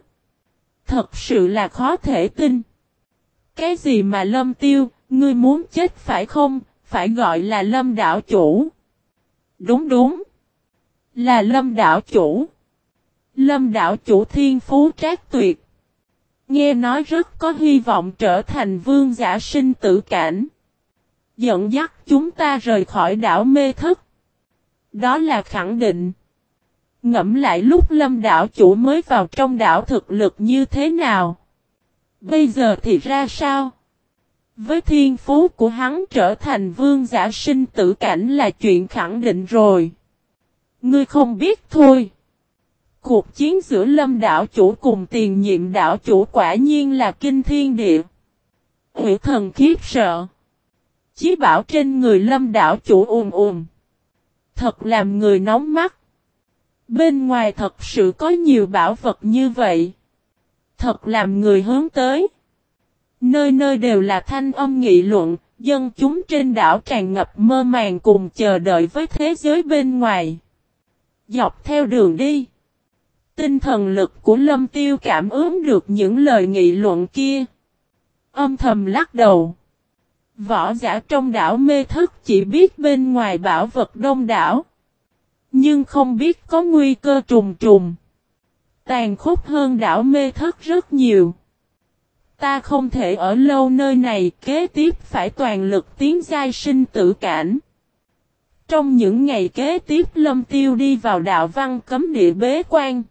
S1: Thật sự là khó thể tin. Cái gì mà lâm tiêu, ngươi muốn chết phải không, phải gọi là lâm đảo chủ. Đúng đúng. Là lâm đảo chủ. Lâm đảo chủ thiên phú trác tuyệt. Nghe nói rất có hy vọng trở thành vương giả sinh tử cảnh. Dẫn dắt chúng ta rời khỏi đảo mê thức. Đó là khẳng định. Ngẫm lại lúc lâm đảo chủ mới vào trong đảo thực lực như thế nào. Bây giờ thì ra sao? Với thiên phú của hắn trở thành vương giả sinh tử cảnh là chuyện khẳng định rồi. Ngươi không biết thôi. Cuộc chiến giữa lâm đảo chủ cùng tiền nhiệm đảo chủ quả nhiên là kinh thiên địa. Hữu thần khiếp sợ. Chí bảo trên người lâm đảo chủ ùm ùm. Thật làm người nóng mắt. Bên ngoài thật sự có nhiều bảo vật như vậy. Thật làm người hướng tới. Nơi nơi đều là thanh âm nghị luận, dân chúng trên đảo tràn ngập mơ màng cùng chờ đợi với thế giới bên ngoài. Dọc theo đường đi. Tinh thần lực của Lâm Tiêu cảm ứng được những lời nghị luận kia. Âm thầm lắc đầu. Võ giả trong đảo mê thức chỉ biết bên ngoài bảo vật đông đảo. Nhưng không biết có nguy cơ trùng trùng. Tàn khốc hơn đảo mê thức rất nhiều. Ta không thể ở lâu nơi này kế tiếp phải toàn lực tiến giai sinh tử cảnh. Trong những ngày kế tiếp Lâm Tiêu đi vào đạo văn cấm địa bế quan.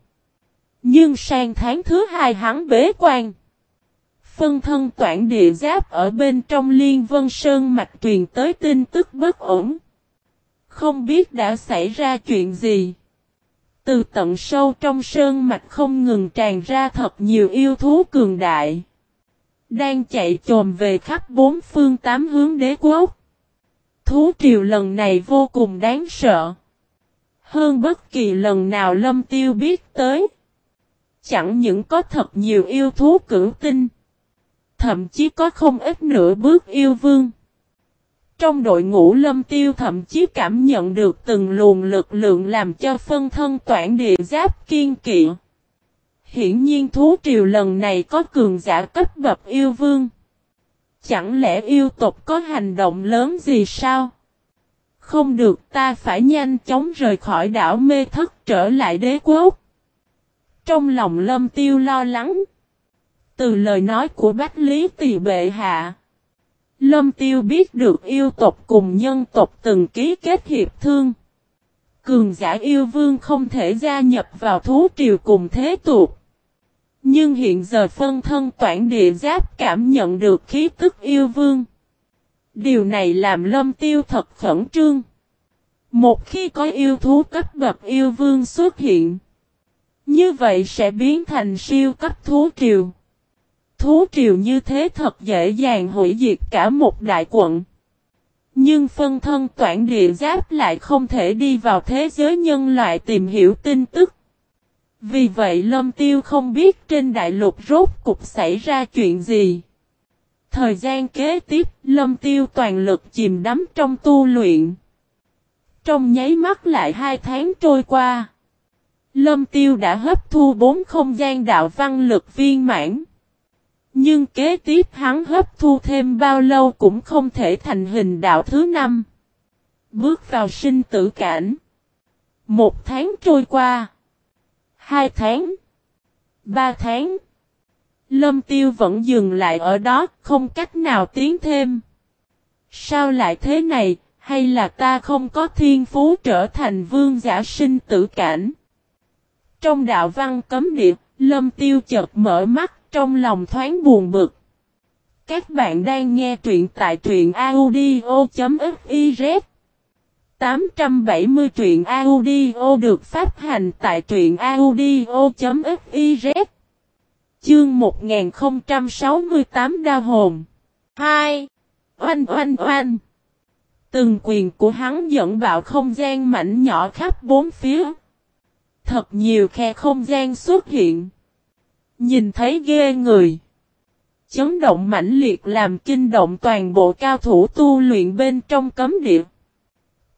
S1: Nhưng sang tháng thứ hai hắn bế quan. Phân thân toản địa giáp ở bên trong liên vân sơn mạch truyền tới tin tức bất ổn. Không biết đã xảy ra chuyện gì. Từ tận sâu trong sơn mạch không ngừng tràn ra thật nhiều yêu thú cường đại. Đang chạy trồm về khắp bốn phương tám hướng đế quốc. Thú triều lần này vô cùng đáng sợ. Hơn bất kỳ lần nào lâm tiêu biết tới. Chẳng những có thật nhiều yêu thú cử tinh. Thậm chí có không ít nửa bước yêu vương. Trong đội ngũ lâm tiêu thậm chí cảm nhận được từng luồng lực lượng làm cho phân thân toản địa giáp kiên kỵ. Hiển nhiên thú triều lần này có cường giả cấp bậc yêu vương. Chẳng lẽ yêu tộc có hành động lớn gì sao? Không được, ta phải nhanh chóng rời khỏi đảo mê thất trở lại đế quốc. Trong lòng lâm tiêu lo lắng. Từ lời nói của Bách Lý Tỳ Bệ Hạ. Lâm Tiêu biết được yêu tộc cùng nhân tộc từng ký kết hiệp thương. Cường giả yêu vương không thể gia nhập vào thú triều cùng thế tục. Nhưng hiện giờ phân thân toản địa giáp cảm nhận được khí tức yêu vương. Điều này làm lâm tiêu thật khẩn trương. Một khi có yêu thú cấp bậc yêu vương xuất hiện. Như vậy sẽ biến thành siêu cấp thú triều. Thú triều như thế thật dễ dàng hủy diệt cả một đại quận. Nhưng phân thân toản địa giáp lại không thể đi vào thế giới nhân loại tìm hiểu tin tức. Vì vậy Lâm Tiêu không biết trên đại lục rốt cục xảy ra chuyện gì. Thời gian kế tiếp, Lâm Tiêu toàn lực chìm đắm trong tu luyện. Trong nháy mắt lại hai tháng trôi qua. Lâm Tiêu đã hấp thu bốn không gian đạo văn lực viên mãn. Nhưng kế tiếp hắn hấp thu thêm bao lâu cũng không thể thành hình đạo thứ năm. Bước vào sinh tử cảnh. Một tháng trôi qua. Hai tháng. Ba tháng. Lâm tiêu vẫn dừng lại ở đó, không cách nào tiến thêm. Sao lại thế này, hay là ta không có thiên phú trở thành vương giả sinh tử cảnh? Trong đạo văn cấm địa, lâm tiêu chợt mở mắt, trong lòng thoáng buồn bực. Các bạn đang nghe truyện tại truyện audio.fiz 870 truyện audio được phát hành tại truyện audio.fiz Chương 1068 Đa Hồn 2. Oanh oanh oanh Từng quyền của hắn dẫn bạo không gian mảnh nhỏ khắp bốn phía. Thật nhiều khe không gian xuất hiện. Nhìn thấy ghê người. Chấn động mãnh liệt làm kinh động toàn bộ cao thủ tu luyện bên trong cấm địa.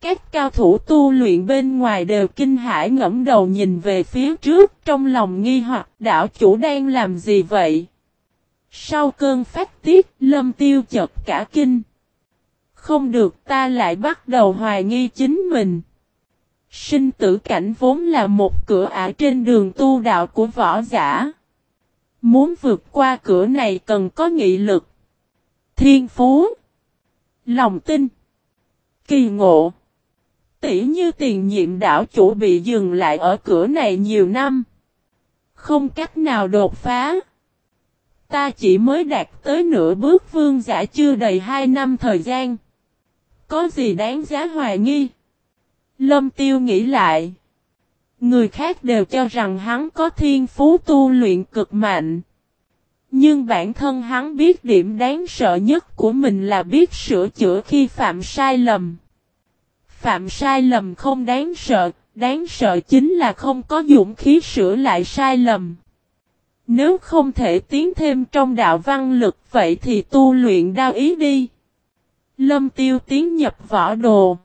S1: Các cao thủ tu luyện bên ngoài đều kinh hãi ngẫm đầu nhìn về phía trước trong lòng nghi hoặc, đảo chủ đang làm gì vậy. Sau cơn phát tiết, lâm tiêu chật cả kinh. Không được, ta lại bắt đầu hoài nghi chính mình. Sinh tử cảnh vốn là một cửa ải trên đường tu đạo của võ giả. Muốn vượt qua cửa này cần có nghị lực, thiên phú, lòng tin, kỳ ngộ. Tỷ như tiền nhiệm đảo chủ bị dừng lại ở cửa này nhiều năm. Không cách nào đột phá. Ta chỉ mới đạt tới nửa bước vương giả chưa đầy hai năm thời gian. Có gì đáng giá hoài nghi? Lâm tiêu nghĩ lại. Người khác đều cho rằng hắn có thiên phú tu luyện cực mạnh. Nhưng bản thân hắn biết điểm đáng sợ nhất của mình là biết sửa chữa khi phạm sai lầm. Phạm sai lầm không đáng sợ, đáng sợ chính là không có dũng khí sửa lại sai lầm. Nếu không thể tiến thêm trong đạo văn lực vậy thì tu luyện đao ý đi. Lâm tiêu tiến nhập võ đồ.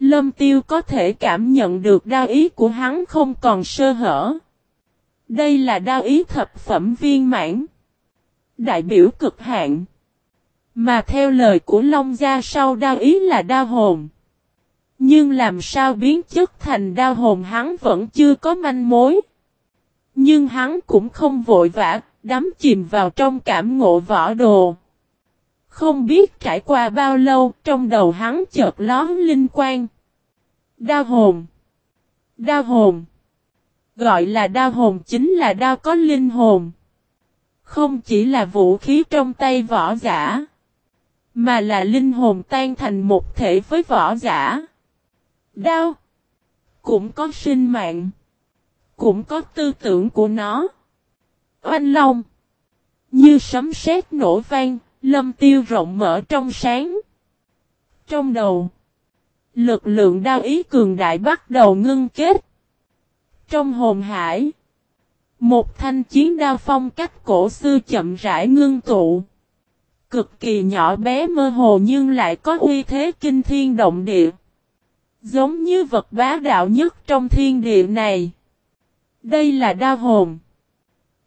S1: Lâm tiêu có thể cảm nhận được đao ý của hắn không còn sơ hở. Đây là đao ý thập phẩm viên mãn. Đại biểu cực hạn. Mà theo lời của Long Gia sau đao ý là đao hồn. Nhưng làm sao biến chất thành đao hồn hắn vẫn chưa có manh mối. Nhưng hắn cũng không vội vã, đắm chìm vào trong cảm ngộ võ đồ. Không biết trải qua bao lâu, trong đầu hắn chợt lón linh quang. Đao hồn. Đao hồn. Gọi là đao hồn chính là đao có linh hồn. Không chỉ là vũ khí trong tay võ giả. Mà là linh hồn tan thành một thể với võ giả. Đao. Cũng có sinh mạng. Cũng có tư tưởng của nó. Oanh long. Như sấm sét nổ vang, lâm tiêu rộng mở trong sáng. Trong đầu. Lực lượng đao ý cường đại bắt đầu ngưng kết. Trong hồn hải. Một thanh chiến đao phong cách cổ xưa chậm rãi ngưng tụ. Cực kỳ nhỏ bé mơ hồ nhưng lại có uy thế kinh thiên động địa. Giống như vật bá đạo nhất trong thiên địa này. Đây là đao hồn.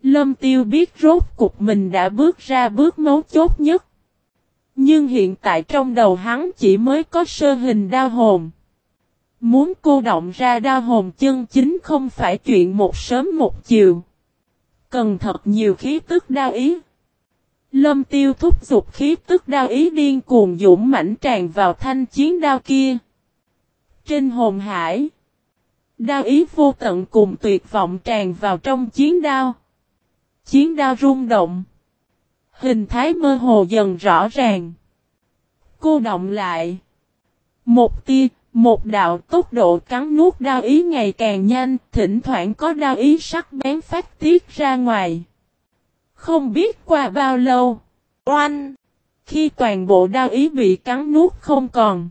S1: Lâm tiêu biết rốt cục mình đã bước ra bước mấu chốt nhất. Nhưng hiện tại trong đầu hắn chỉ mới có sơ hình đa hồn. Muốn cô động ra đa hồn chân chính không phải chuyện một sớm một chiều. Cần thật nhiều khí tức đa ý. Lâm tiêu thúc giục khí tức đao ý điên cuồng dũng mãnh tràn vào thanh chiến đao kia. Trên hồn hải. Đao ý vô tận cùng tuyệt vọng tràn vào trong chiến đao. Chiến đao rung động. Hình thái mơ hồ dần rõ ràng. Cô động lại. Một tia, một đạo tốc độ cắn nuốt đao ý ngày càng nhanh, thỉnh thoảng có đao ý sắc bén phát tiết ra ngoài. Không biết qua bao lâu. Oanh! Khi toàn bộ đao ý bị cắn nuốt không còn.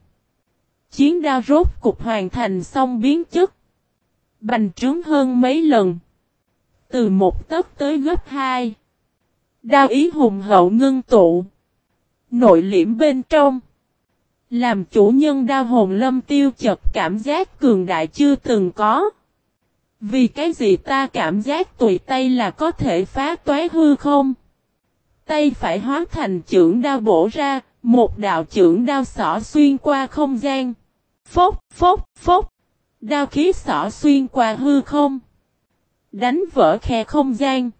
S1: Chiến đao rốt cục hoàn thành xong biến chất. Bành trướng hơn mấy lần. Từ một tấc tới gấp hai. Đao ý hùng hậu ngưng tụ. Nội liễm bên trong. Làm chủ nhân đao hồn lâm tiêu chật cảm giác cường đại chưa từng có. Vì cái gì ta cảm giác tùy tay là có thể phá toái hư không? Tay phải hóa thành trưởng đao bổ ra, một đạo trưởng đao xỏ xuyên qua không gian. Phốc, phốc, phốc. Đao khí xỏ xuyên qua hư không. Đánh vỡ khe không gian.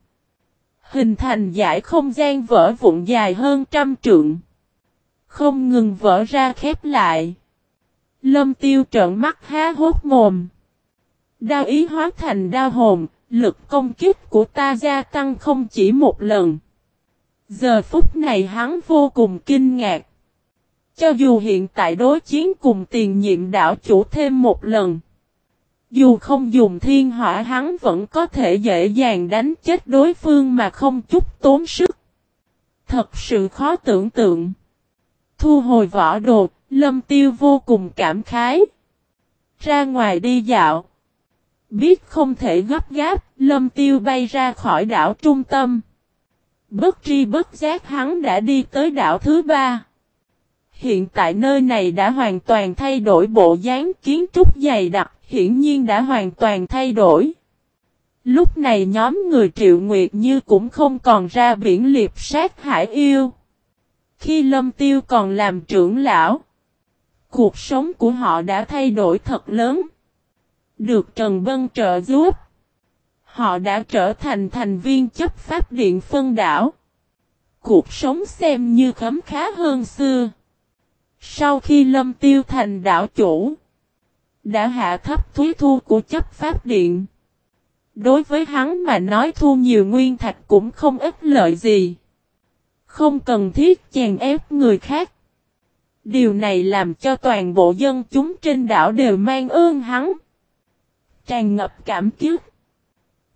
S1: Hình thành giải không gian vỡ vụn dài hơn trăm trượng. Không ngừng vỡ ra khép lại. Lâm tiêu trợn mắt há hốt mồm. Đao ý hóa thành đao hồn, lực công kích của ta gia tăng không chỉ một lần. Giờ phút này hắn vô cùng kinh ngạc. Cho dù hiện tại đối chiến cùng tiền nhiệm đảo chủ thêm một lần. Dù không dùng thiên hỏa hắn vẫn có thể dễ dàng đánh chết đối phương mà không chút tốn sức. Thật sự khó tưởng tượng. Thu hồi võ đồ, lâm tiêu vô cùng cảm khái. Ra ngoài đi dạo. Biết không thể gấp gáp, lâm tiêu bay ra khỏi đảo trung tâm. Bất tri bất giác hắn đã đi tới đảo thứ ba. Hiện tại nơi này đã hoàn toàn thay đổi bộ dáng kiến trúc dày đặc, hiển nhiên đã hoàn toàn thay đổi. Lúc này nhóm người triệu nguyệt như cũng không còn ra biển liệp sát hải yêu. Khi lâm tiêu còn làm trưởng lão, cuộc sống của họ đã thay đổi thật lớn. Được Trần Vân trợ giúp, họ đã trở thành thành viên chấp pháp điện phân đảo. Cuộc sống xem như khấm khá hơn xưa. Sau khi lâm tiêu thành đảo chủ, đã hạ thấp thuế thu của chấp pháp điện. Đối với hắn mà nói thu nhiều nguyên thạch cũng không ít lợi gì. Không cần thiết chèn ép người khác. Điều này làm cho toàn bộ dân chúng trên đảo đều mang ơn hắn. Tràn ngập cảm kiếp.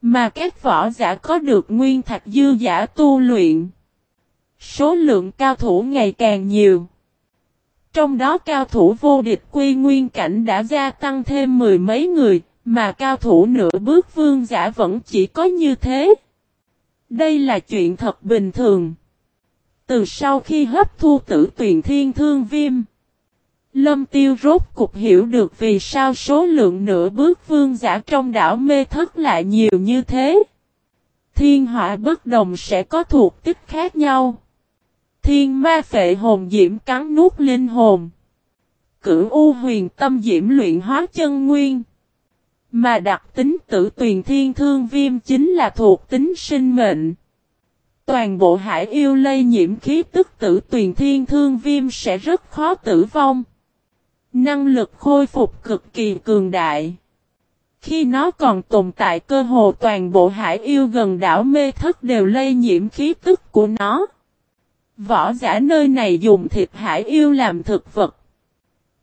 S1: Mà các võ giả có được nguyên thạch dư giả tu luyện. Số lượng cao thủ ngày càng nhiều. Trong đó cao thủ vô địch quy nguyên cảnh đã gia tăng thêm mười mấy người, mà cao thủ nửa bước vương giả vẫn chỉ có như thế. Đây là chuyện thật bình thường. Từ sau khi hấp thu tử tuyền thiên thương viêm. Lâm tiêu rốt cục hiểu được vì sao số lượng nửa bước vương giả trong đảo mê thất lại nhiều như thế. Thiên hỏa bất đồng sẽ có thuộc tích khác nhau. Thiên ma phệ hồn diễm cắn nuốt linh hồn. Cửu u huyền tâm diễm luyện hóa chân nguyên. Mà đặc tính tử tuyền thiên thương viêm chính là thuộc tính sinh mệnh. Toàn bộ hải yêu lây nhiễm khí tức tử tuyền thiên thương viêm sẽ rất khó tử vong. Năng lực khôi phục cực kỳ cường đại. Khi nó còn tồn tại cơ hồ toàn bộ hải yêu gần đảo mê thất đều lây nhiễm khí tức của nó. Võ giả nơi này dùng thịt hải yêu làm thực vật.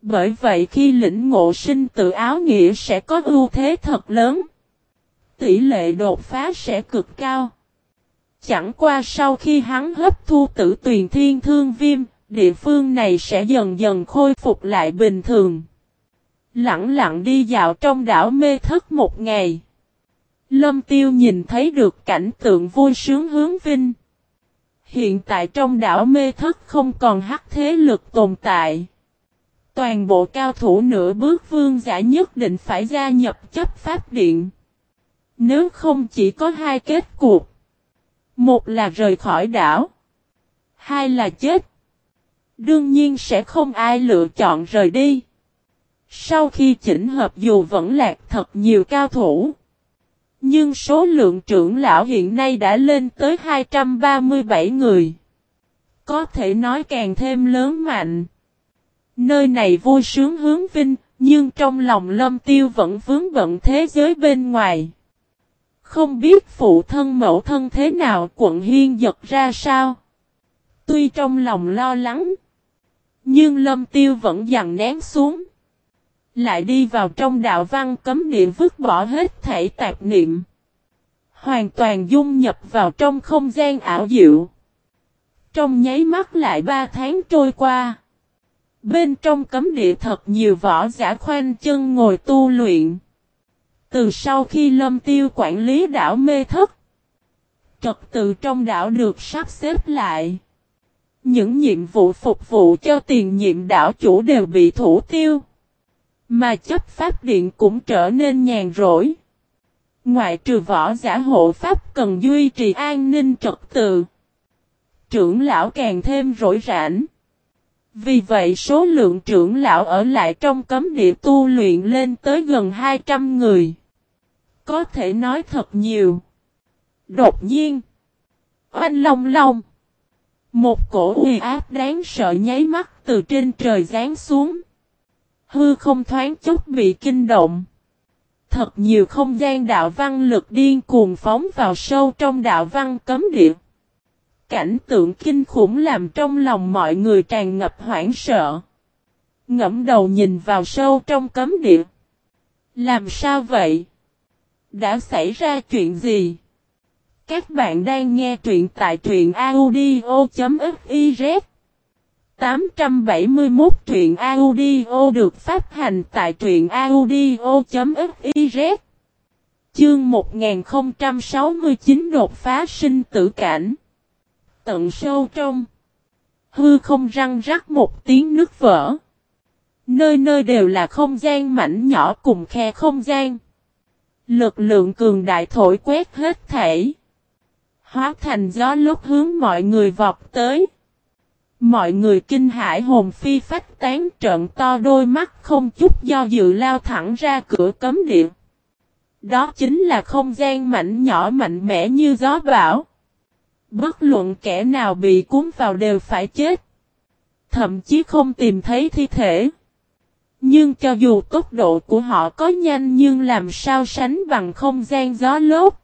S1: Bởi vậy khi lĩnh ngộ sinh tự áo nghĩa sẽ có ưu thế thật lớn. Tỷ lệ đột phá sẽ cực cao. Chẳng qua sau khi hắn hấp thu tử tuyền thiên thương viêm, địa phương này sẽ dần dần khôi phục lại bình thường. Lặng lặng đi dạo trong đảo mê thất một ngày. Lâm tiêu nhìn thấy được cảnh tượng vui sướng hướng vinh. Hiện tại trong đảo mê thất không còn hắc thế lực tồn tại. Toàn bộ cao thủ nửa bước vương giả nhất định phải gia nhập chấp pháp điện. Nếu không chỉ có hai kết cuộc. Một là rời khỏi đảo. Hai là chết. Đương nhiên sẽ không ai lựa chọn rời đi. Sau khi chỉnh hợp dù vẫn lạc thật nhiều cao thủ. Nhưng số lượng trưởng lão hiện nay đã lên tới 237 người. Có thể nói càng thêm lớn mạnh. Nơi này vui sướng hướng vinh, nhưng trong lòng lâm tiêu vẫn vướng bận thế giới bên ngoài. Không biết phụ thân mẫu thân thế nào quận hiên giật ra sao. Tuy trong lòng lo lắng, nhưng lâm tiêu vẫn dằn nén xuống. Lại đi vào trong đạo văn cấm địa vứt bỏ hết thể tạp niệm. Hoàn toàn dung nhập vào trong không gian ảo diệu. Trong nháy mắt lại ba tháng trôi qua. Bên trong cấm địa thật nhiều võ giả khoanh chân ngồi tu luyện. Từ sau khi lâm tiêu quản lý đảo mê thất. Trật tự trong đảo được sắp xếp lại. Những nhiệm vụ phục vụ cho tiền nhiệm đảo chủ đều bị thủ tiêu. Mà chấp pháp điện cũng trở nên nhàn rỗi. Ngoại trừ võ giả hộ pháp cần duy trì an ninh trật tự. Trưởng lão càng thêm rỗi rãnh. Vì vậy, số lượng trưởng lão ở lại trong cấm địa tu luyện lên tới gần 200 người. Có thể nói thật nhiều. Đột nhiên. Oanh long long. Một cổ uy áp đáng sợ nháy mắt từ trên trời giáng xuống. Hư không thoáng chút bị kinh động. Thật nhiều không gian đạo văn lực điên cuồng phóng vào sâu trong đạo văn cấm địa. Cảnh tượng kinh khủng làm trong lòng mọi người tràn ngập hoảng sợ. Ngẫm đầu nhìn vào sâu trong cấm địa. Làm sao vậy? Đã xảy ra chuyện gì? Các bạn đang nghe truyện tại truyện audio.fif 871 truyện audio được phát hành tại truyện audio.fiz Chương 1069 đột phá sinh tử cảnh. Tận sâu trong, Hư không răng rắc một tiếng nước vỡ. Nơi nơi đều là không gian mảnh nhỏ cùng khe không gian. Lực lượng cường đại thổi quét hết thảy. Hóa thành gió lúc hướng mọi người vọt tới. Mọi người kinh hãi hồn phi phách tán trận to đôi mắt không chút do dự lao thẳng ra cửa cấm điện. Đó chính là không gian mảnh nhỏ mạnh mẽ như gió bão. Bất luận kẻ nào bị cuốn vào đều phải chết. Thậm chí không tìm thấy thi thể. Nhưng cho dù tốc độ của họ có nhanh nhưng làm sao sánh bằng không gian gió lốt.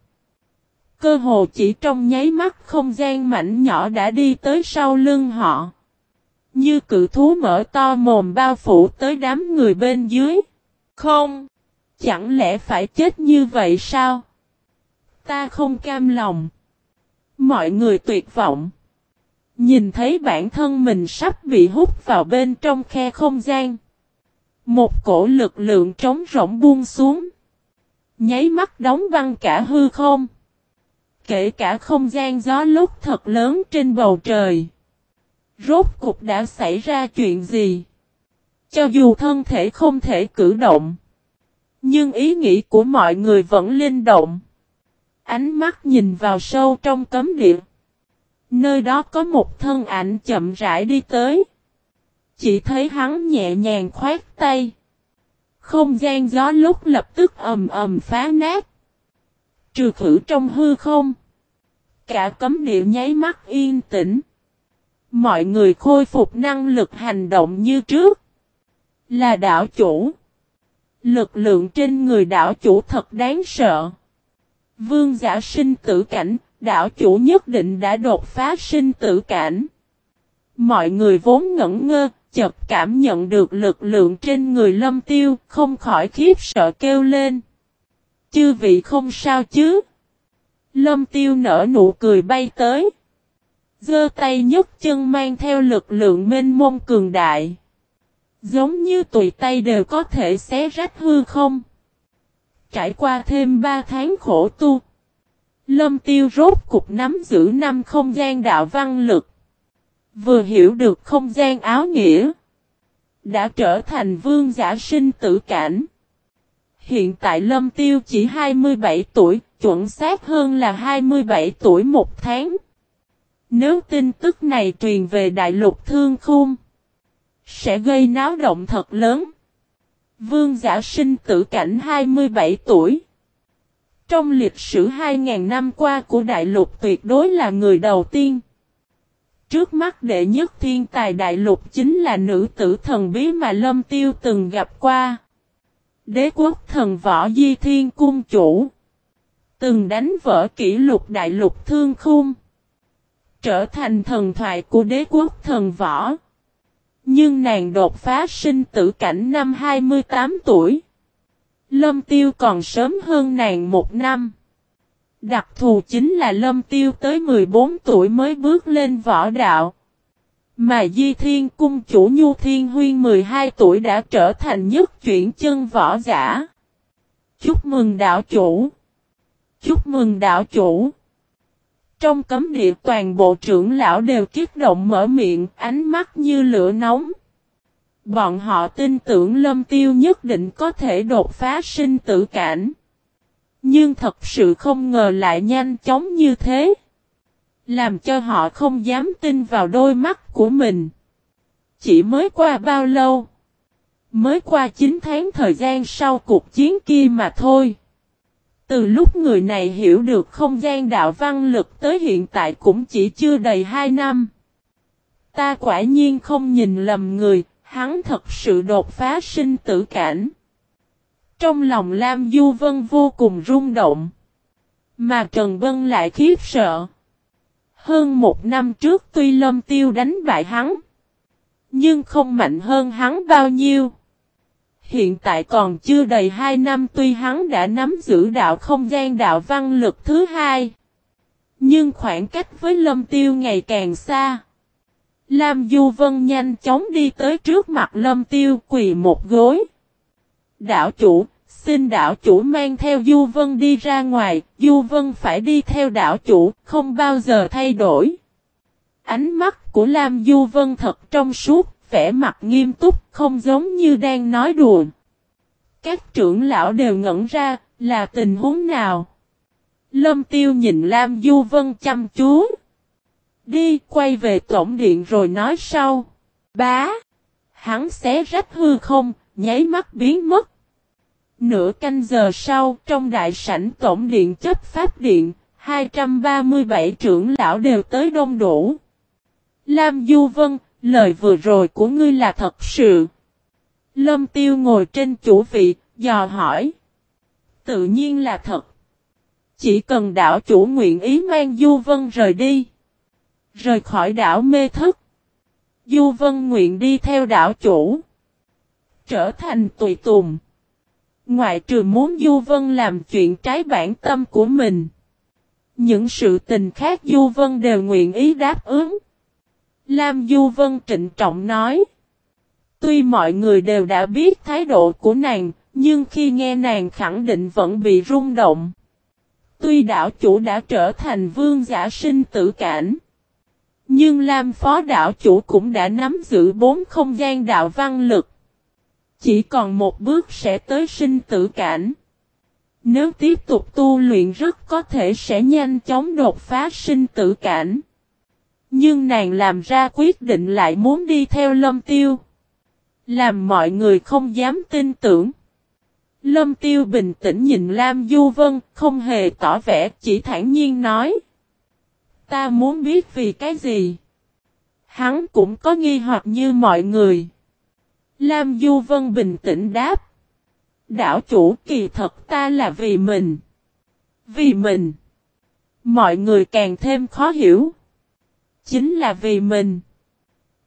S1: Cơ hồ chỉ trong nháy mắt không gian mảnh nhỏ đã đi tới sau lưng họ. Như cự thú mở to mồm bao phủ tới đám người bên dưới. Không! Chẳng lẽ phải chết như vậy sao? Ta không cam lòng. Mọi người tuyệt vọng. Nhìn thấy bản thân mình sắp bị hút vào bên trong khe không gian. Một cổ lực lượng trống rỗng buông xuống. Nháy mắt đóng băng cả hư không kể cả không gian gió lúc thật lớn trên bầu trời. Rốt cục đã xảy ra chuyện gì? Cho dù thân thể không thể cử động, nhưng ý nghĩ của mọi người vẫn linh động. Ánh mắt nhìn vào sâu trong cấm địa. Nơi đó có một thân ảnh chậm rãi đi tới. Chỉ thấy hắn nhẹ nhàng khoát tay. Không gian gió lúc lập tức ầm ầm phá nát. Trừ khử trong hư không. Cả cấm địa nháy mắt yên tĩnh. Mọi người khôi phục năng lực hành động như trước. Là đảo chủ. Lực lượng trên người đảo chủ thật đáng sợ. Vương giả sinh tử cảnh, đảo chủ nhất định đã đột phá sinh tử cảnh. Mọi người vốn ngẩn ngơ, chợt cảm nhận được lực lượng trên người lâm tiêu, không khỏi khiếp sợ kêu lên. Chư vị không sao chứ? Lâm tiêu nở nụ cười bay tới. Giơ tay nhấc chân mang theo lực lượng mênh mông cường đại. Giống như tùy tay đều có thể xé rách hư không. Trải qua thêm 3 tháng khổ tu. Lâm tiêu rốt cục nắm giữ năm không gian đạo văn lực. Vừa hiểu được không gian áo nghĩa. Đã trở thành vương giả sinh tử cảnh. Hiện tại Lâm Tiêu chỉ 27 tuổi, chuẩn xác hơn là 27 tuổi một tháng. Nếu tin tức này truyền về đại lục thương khung, sẽ gây náo động thật lớn. Vương giả sinh tử cảnh 27 tuổi. Trong lịch sử 2.000 năm qua của đại lục tuyệt đối là người đầu tiên. Trước mắt đệ nhất thiên tài đại lục chính là nữ tử thần bí mà Lâm Tiêu từng gặp qua. Đế quốc thần võ di thiên cung chủ. Từng đánh vỡ kỷ lục đại lục thương khung. Trở thành thần thoại của đế quốc thần võ. Nhưng nàng đột phá sinh tử cảnh năm 28 tuổi. Lâm Tiêu còn sớm hơn nàng một năm. Đặc thù chính là Lâm Tiêu tới 14 tuổi mới bước lên võ đạo. Mà Di Thiên Cung chủ Nhu Thiên Huyên 12 tuổi đã trở thành nhất chuyển chân võ giả. Chúc mừng đạo chủ! Chúc mừng đạo chủ! Trong cấm địa toàn bộ trưởng lão đều kiếp động mở miệng, ánh mắt như lửa nóng. Bọn họ tin tưởng lâm tiêu nhất định có thể đột phá sinh tử cảnh. Nhưng thật sự không ngờ lại nhanh chóng như thế. Làm cho họ không dám tin vào đôi mắt của mình. Chỉ mới qua bao lâu? Mới qua 9 tháng thời gian sau cuộc chiến kia mà thôi. Từ lúc người này hiểu được không gian đạo văn lực tới hiện tại cũng chỉ chưa đầy 2 năm. Ta quả nhiên không nhìn lầm người, hắn thật sự đột phá sinh tử cảnh. Trong lòng Lam Du Vân vô cùng rung động. Mà Trần Vân lại khiếp sợ. Hơn một năm trước tuy Lâm Tiêu đánh bại hắn. Nhưng không mạnh hơn hắn bao nhiêu. Hiện tại còn chưa đầy hai năm tuy hắn đã nắm giữ đạo không gian đạo văn lực thứ hai. Nhưng khoảng cách với Lâm Tiêu ngày càng xa. Lam Du Vân nhanh chóng đi tới trước mặt Lâm Tiêu quỳ một gối. Đạo chủ, xin đạo chủ mang theo Du Vân đi ra ngoài, Du Vân phải đi theo đạo chủ, không bao giờ thay đổi. Ánh mắt của Lam Du Vân thật trong suốt, vẻ mặt nghiêm túc, không giống như đang nói đùa. Các trưởng lão đều ngẩn ra, là tình huống nào? Lâm Tiêu nhìn Lam Du Vân chăm chú. Đi, quay về tổng điện rồi nói sau. Bá! Hắn xé rách hư không, nháy mắt biến mất. Nửa canh giờ sau, trong đại sảnh tổng điện chấp pháp điện, 237 trưởng lão đều tới đông đủ. Lam Du Vân, lời vừa rồi của ngươi là thật sự. Lâm Tiêu ngồi trên chủ vị, dò hỏi. Tự nhiên là thật. Chỉ cần đảo chủ nguyện ý mang Du Vân rời đi. Rời khỏi đảo mê thức. Du Vân nguyện đi theo đảo chủ. Trở thành tùy tùng. Ngoại trừ muốn Du Vân làm chuyện trái bản tâm của mình. Những sự tình khác Du Vân đều nguyện ý đáp ứng. Lam Du Vân trịnh trọng nói. Tuy mọi người đều đã biết thái độ của nàng, nhưng khi nghe nàng khẳng định vẫn bị rung động. Tuy đảo chủ đã trở thành vương giả sinh tử cảnh. Nhưng Lam phó đạo chủ cũng đã nắm giữ bốn không gian đạo văn lực. Chỉ còn một bước sẽ tới sinh tử cảnh. Nếu tiếp tục tu luyện rất có thể sẽ nhanh chóng đột phá sinh tử cảnh. Nhưng nàng làm ra quyết định lại muốn đi theo lâm tiêu. Làm mọi người không dám tin tưởng. Lâm tiêu bình tĩnh nhìn Lam Du Vân, không hề tỏ vẻ, chỉ thản nhiên nói. Ta muốn biết vì cái gì? Hắn cũng có nghi hoặc như mọi người. Lam Du Vân bình tĩnh đáp. Đảo chủ kỳ thật ta là vì mình. Vì mình. Mọi người càng thêm khó hiểu. Chính là vì mình.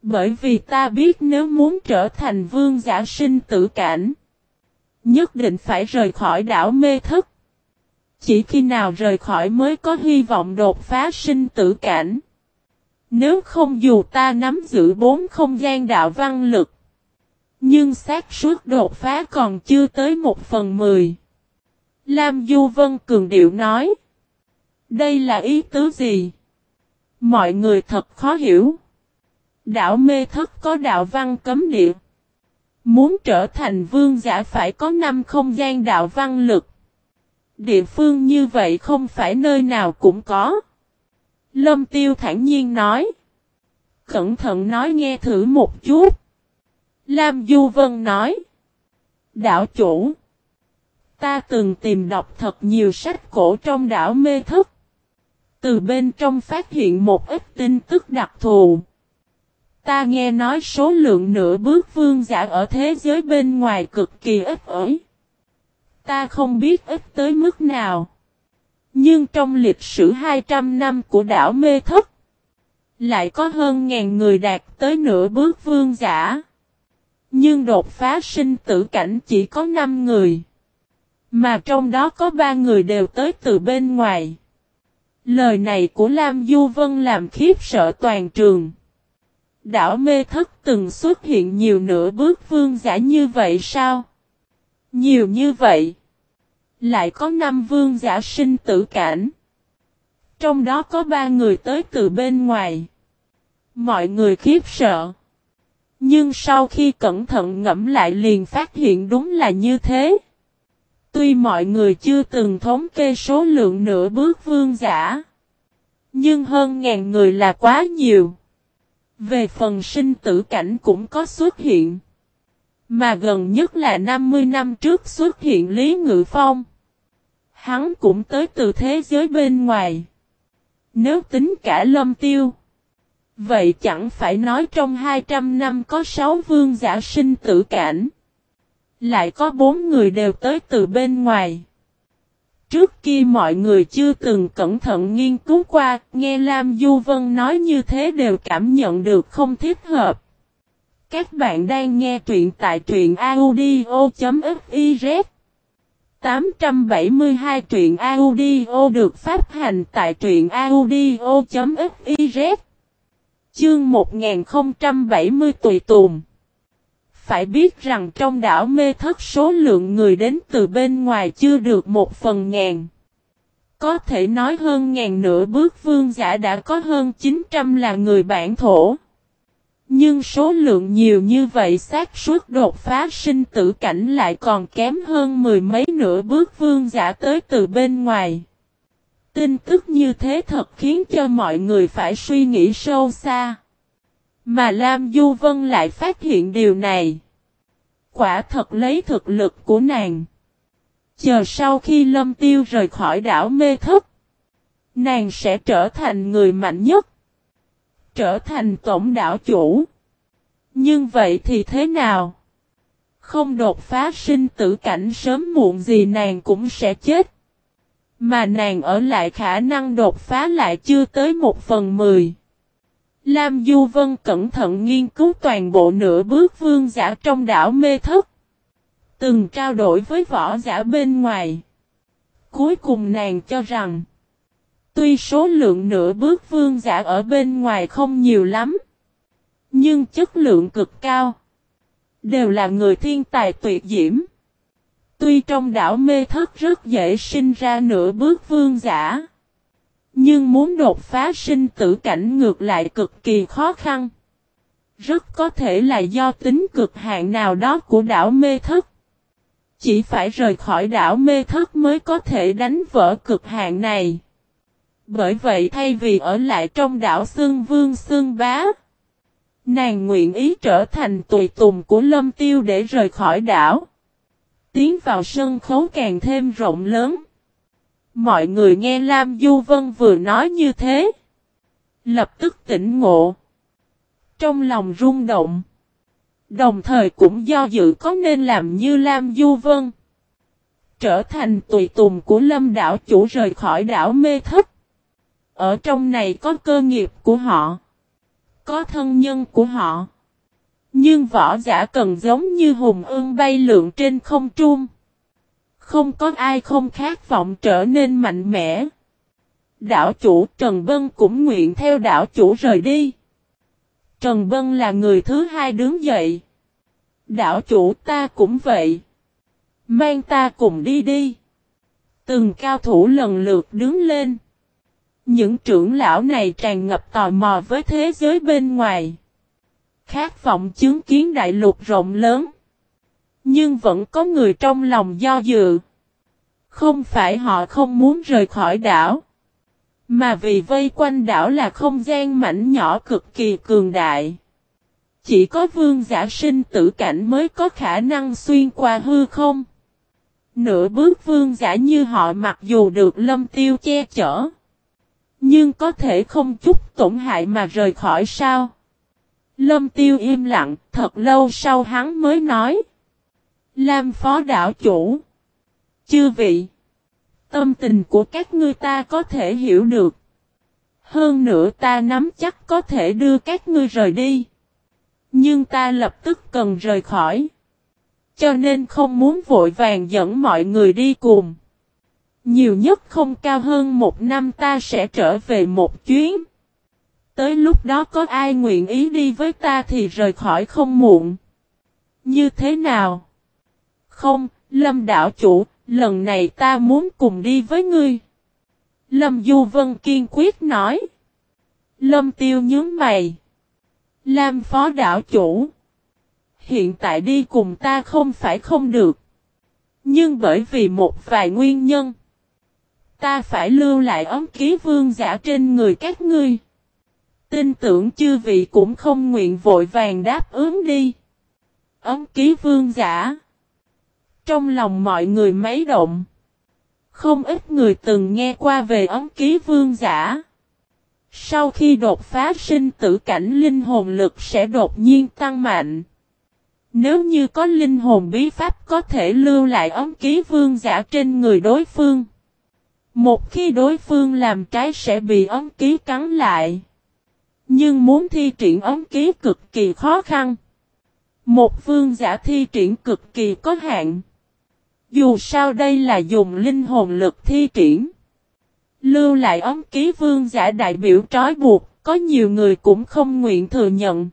S1: Bởi vì ta biết nếu muốn trở thành vương giả sinh tử cảnh. Nhất định phải rời khỏi đảo mê thức. Chỉ khi nào rời khỏi mới có hy vọng đột phá sinh tử cảnh. Nếu không dù ta nắm giữ bốn không gian đạo văn lực. Nhưng xác suốt đột phá còn chưa tới một phần mười. Lam Du Vân Cường Điệu nói. Đây là ý tứ gì? Mọi người thật khó hiểu. Đạo mê thất có đạo văn cấm địa. Muốn trở thành vương giả phải có năm không gian đạo văn lực. Địa phương như vậy không phải nơi nào cũng có. Lâm tiêu thản nhiên nói. Cẩn thận nói nghe thử một chút. Lam Du Vân nói. Đạo chủ. Ta từng tìm đọc thật nhiều sách cổ trong đảo mê thức. Từ bên trong phát hiện một ít tin tức đặc thù. Ta nghe nói số lượng nửa bước vương giả ở thế giới bên ngoài cực kỳ ít ỏi. Ta không biết ít tới mức nào. Nhưng trong lịch sử 200 năm của đảo Mê Thất, lại có hơn ngàn người đạt tới nửa bước vương giả. Nhưng đột phá sinh tử cảnh chỉ có 5 người. Mà trong đó có 3 người đều tới từ bên ngoài. Lời này của Lam Du Vân làm khiếp sợ toàn trường. Đảo mê thất từng xuất hiện nhiều nửa bước vương giả như vậy sao? Nhiều như vậy. Lại có năm vương giả sinh tử cảnh. Trong đó có ba người tới từ bên ngoài. Mọi người khiếp sợ. Nhưng sau khi cẩn thận ngẫm lại liền phát hiện đúng là như thế. Tuy mọi người chưa từng thống kê số lượng nửa bước vương giả. Nhưng hơn ngàn người là quá nhiều. Về phần sinh tử cảnh cũng có xuất hiện. Mà gần nhất là 50 năm trước xuất hiện Lý Ngự Phong. Hắn cũng tới từ thế giới bên ngoài. Nếu tính cả lâm tiêu. Vậy chẳng phải nói trong 200 năm có 6 vương giả sinh tử cảnh. Lại có bốn người đều tới từ bên ngoài. Trước kia mọi người chưa từng cẩn thận nghiên cứu qua, nghe Lam Du Vân nói như thế đều cảm nhận được không thích hợp. Các bạn đang nghe truyện tại truyện audio.fiz 872 truyện audio được phát hành tại truyện audio.fiz Chương 1070 tùy tùm phải biết rằng trong đảo mê thất số lượng người đến từ bên ngoài chưa được một phần ngàn. Có thể nói hơn ngàn nửa bước vương giả đã có hơn 900 là người bản thổ. Nhưng số lượng nhiều như vậy xác suất đột phá sinh tử cảnh lại còn kém hơn mười mấy nửa bước vương giả tới từ bên ngoài. Tin tức như thế thật khiến cho mọi người phải suy nghĩ sâu xa. Mà Lam Du Vân lại phát hiện điều này. Quả thật lấy thực lực của nàng. Chờ sau khi Lâm Tiêu rời khỏi đảo Mê Thức. Nàng sẽ trở thành người mạnh nhất. Trở thành tổng đảo chủ. Nhưng vậy thì thế nào? Không đột phá sinh tử cảnh sớm muộn gì nàng cũng sẽ chết. Mà nàng ở lại khả năng đột phá lại chưa tới một phần mười. Lam Du Vân cẩn thận nghiên cứu toàn bộ nửa bước vương giả trong đảo mê thức. Từng trao đổi với võ giả bên ngoài. Cuối cùng nàng cho rằng. Tuy số lượng nửa bước vương giả ở bên ngoài không nhiều lắm. Nhưng chất lượng cực cao. Đều là người thiên tài tuyệt diễm. Tuy trong đảo mê thất rất dễ sinh ra nửa bước vương giả. Nhưng muốn đột phá sinh tử cảnh ngược lại cực kỳ khó khăn. Rất có thể là do tính cực hạn nào đó của đảo mê thất. Chỉ phải rời khỏi đảo mê thất mới có thể đánh vỡ cực hạn này. Bởi vậy thay vì ở lại trong đảo Sương Vương Sương Bá, nàng nguyện ý trở thành tùy tùng của Lâm Tiêu để rời khỏi đảo. Tiến vào sân khấu càng thêm rộng lớn. Mọi người nghe Lam Du Vân vừa nói như thế. Lập tức tỉnh ngộ. Trong lòng rung động. Đồng thời cũng do dự có nên làm như Lam Du Vân. Trở thành tùy tùng của lâm đảo chủ rời khỏi đảo mê thất. Ở trong này có cơ nghiệp của họ. Có thân nhân của họ. Nhưng võ giả cần giống như hùng ương bay lượn trên không trung. Không có ai không khát vọng trở nên mạnh mẽ. Đảo chủ Trần Bân cũng nguyện theo đảo chủ rời đi. Trần Bân là người thứ hai đứng dậy. Đảo chủ ta cũng vậy. Mang ta cùng đi đi. Từng cao thủ lần lượt đứng lên. Những trưởng lão này tràn ngập tò mò với thế giới bên ngoài. Khát vọng chứng kiến đại lục rộng lớn. Nhưng vẫn có người trong lòng do dự. Không phải họ không muốn rời khỏi đảo. Mà vì vây quanh đảo là không gian mảnh nhỏ cực kỳ cường đại. Chỉ có vương giả sinh tử cảnh mới có khả năng xuyên qua hư không. Nửa bước vương giả như họ mặc dù được lâm tiêu che chở. Nhưng có thể không chút tổn hại mà rời khỏi sao. Lâm tiêu im lặng, thật lâu sau hắn mới nói. Lam phó đảo chủ. Chư vị. Tâm tình của các ngươi ta có thể hiểu được. Hơn nữa ta nắm chắc có thể đưa các ngươi rời đi. Nhưng ta lập tức cần rời khỏi. Cho nên không muốn vội vàng dẫn mọi người đi cùng. Nhiều nhất không cao hơn một năm ta sẽ trở về một chuyến. Tới lúc đó có ai nguyện ý đi với ta thì rời khỏi không muộn. Như thế nào? Không, Lâm đạo chủ, lần này ta muốn cùng đi với ngươi. Lâm Du Vân kiên quyết nói. Lâm Tiêu nhớ mày. Lam phó đạo chủ. Hiện tại đi cùng ta không phải không được. Nhưng bởi vì một vài nguyên nhân. Ta phải lưu lại ấm ký vương giả trên người các ngươi. Tin tưởng chư vị cũng không nguyện vội vàng đáp ứng đi. Ấm ký vương giả. Trong lòng mọi người mấy động. Không ít người từng nghe qua về ấm ký vương giả. Sau khi đột phá sinh tử cảnh linh hồn lực sẽ đột nhiên tăng mạnh. Nếu như có linh hồn bí pháp có thể lưu lại ấm ký vương giả trên người đối phương. Một khi đối phương làm trái sẽ bị ấm ký cắn lại. Nhưng muốn thi triển ấm ký cực kỳ khó khăn. Một vương giả thi triển cực kỳ có hạn. Dù sao đây là dùng linh hồn lực thi triển. Lưu lại ấm ký vương giả đại biểu trói buộc, có nhiều người cũng không nguyện thừa nhận.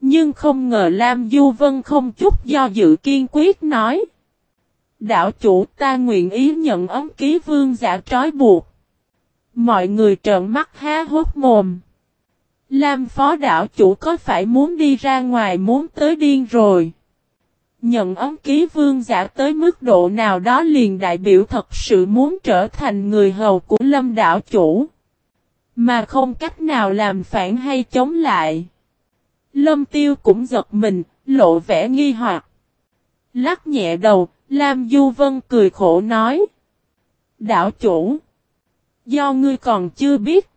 S1: Nhưng không ngờ Lam Du Vân không chút do dự kiên quyết nói. Đạo chủ ta nguyện ý nhận ấm ký vương giả trói buộc. Mọi người trợn mắt há hốt mồm. Lam phó đạo chủ có phải muốn đi ra ngoài muốn tới điên rồi. Nhận ấm ký vương giả tới mức độ nào đó liền đại biểu thật sự muốn trở thành người hầu của lâm đạo chủ. Mà không cách nào làm phản hay chống lại. Lâm tiêu cũng giật mình, lộ vẻ nghi hoặc. Lắc nhẹ đầu, Lam Du Vân cười khổ nói. Đạo chủ. Do ngươi còn chưa biết.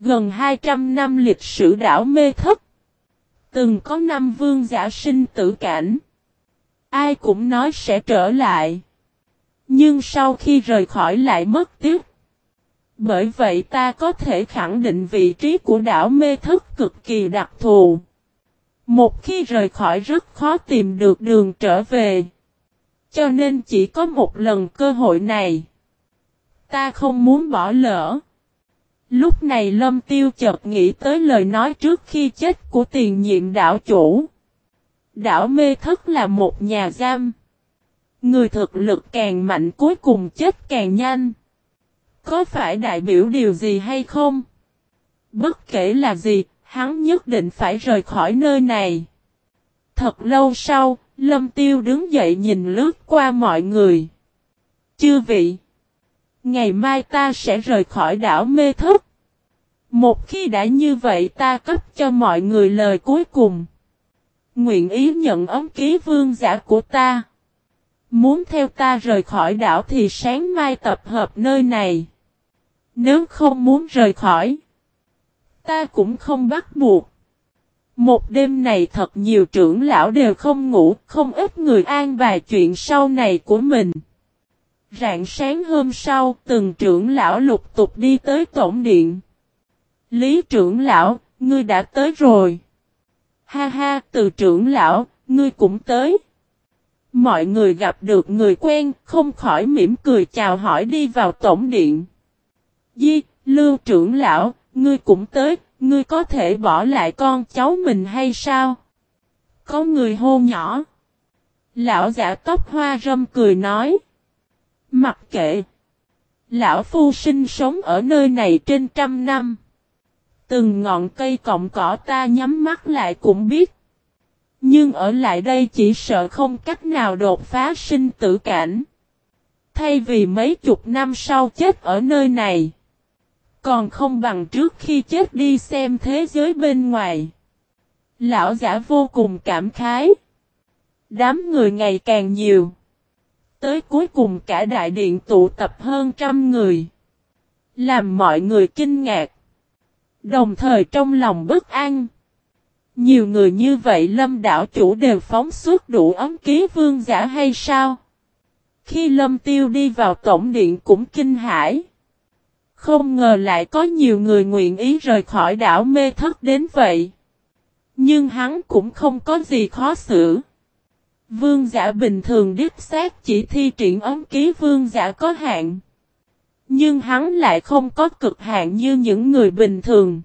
S1: Gần 200 năm lịch sử đảo mê thất. Từng có năm vương giả sinh tử cảnh. Ai cũng nói sẽ trở lại. Nhưng sau khi rời khỏi lại mất tiếc. Bởi vậy ta có thể khẳng định vị trí của đảo mê thức cực kỳ đặc thù. Một khi rời khỏi rất khó tìm được đường trở về. Cho nên chỉ có một lần cơ hội này. Ta không muốn bỏ lỡ. Lúc này Lâm Tiêu chợt nghĩ tới lời nói trước khi chết của tiền nhiệm đảo chủ. Đảo mê thất là một nhà giam. Người thực lực càng mạnh cuối cùng chết càng nhanh. Có phải đại biểu điều gì hay không? Bất kể là gì, hắn nhất định phải rời khỏi nơi này. Thật lâu sau, Lâm Tiêu đứng dậy nhìn lướt qua mọi người. Chư vị! Ngày mai ta sẽ rời khỏi đảo mê thất Một khi đã như vậy ta cấp cho mọi người lời cuối cùng. Nguyện ý nhận ấm ký vương giả của ta. Muốn theo ta rời khỏi đảo thì sáng mai tập hợp nơi này. Nếu không muốn rời khỏi, ta cũng không bắt buộc. Một đêm này thật nhiều trưởng lão đều không ngủ, không ít người an bài chuyện sau này của mình. Rạng sáng hôm sau, từng trưởng lão lục tục đi tới tổng điện. Lý trưởng lão, ngươi đã tới rồi. Ha ha, từ trưởng lão, ngươi cũng tới. Mọi người gặp được người quen, không khỏi mỉm cười chào hỏi đi vào tổng điện. Di, lưu trưởng lão, ngươi cũng tới, ngươi có thể bỏ lại con cháu mình hay sao? Có người hô nhỏ. Lão giả tóc hoa râm cười nói. Mặc kệ. Lão phu sinh sống ở nơi này trên trăm năm. Từng ngọn cây cọng cỏ ta nhắm mắt lại cũng biết. Nhưng ở lại đây chỉ sợ không cách nào đột phá sinh tử cảnh. Thay vì mấy chục năm sau chết ở nơi này. Còn không bằng trước khi chết đi xem thế giới bên ngoài. Lão giả vô cùng cảm khái. Đám người ngày càng nhiều. Tới cuối cùng cả đại điện tụ tập hơn trăm người. Làm mọi người kinh ngạc. Đồng thời trong lòng bất an. Nhiều người như vậy lâm đảo chủ đều phóng suốt đủ ấm ký vương giả hay sao? Khi lâm tiêu đi vào tổng điện cũng kinh hãi. Không ngờ lại có nhiều người nguyện ý rời khỏi đảo mê thất đến vậy. Nhưng hắn cũng không có gì khó xử. Vương giả bình thường đích xác chỉ thi triển ấm ký vương giả có hạn. Nhưng hắn lại không có cực hạn như những người bình thường.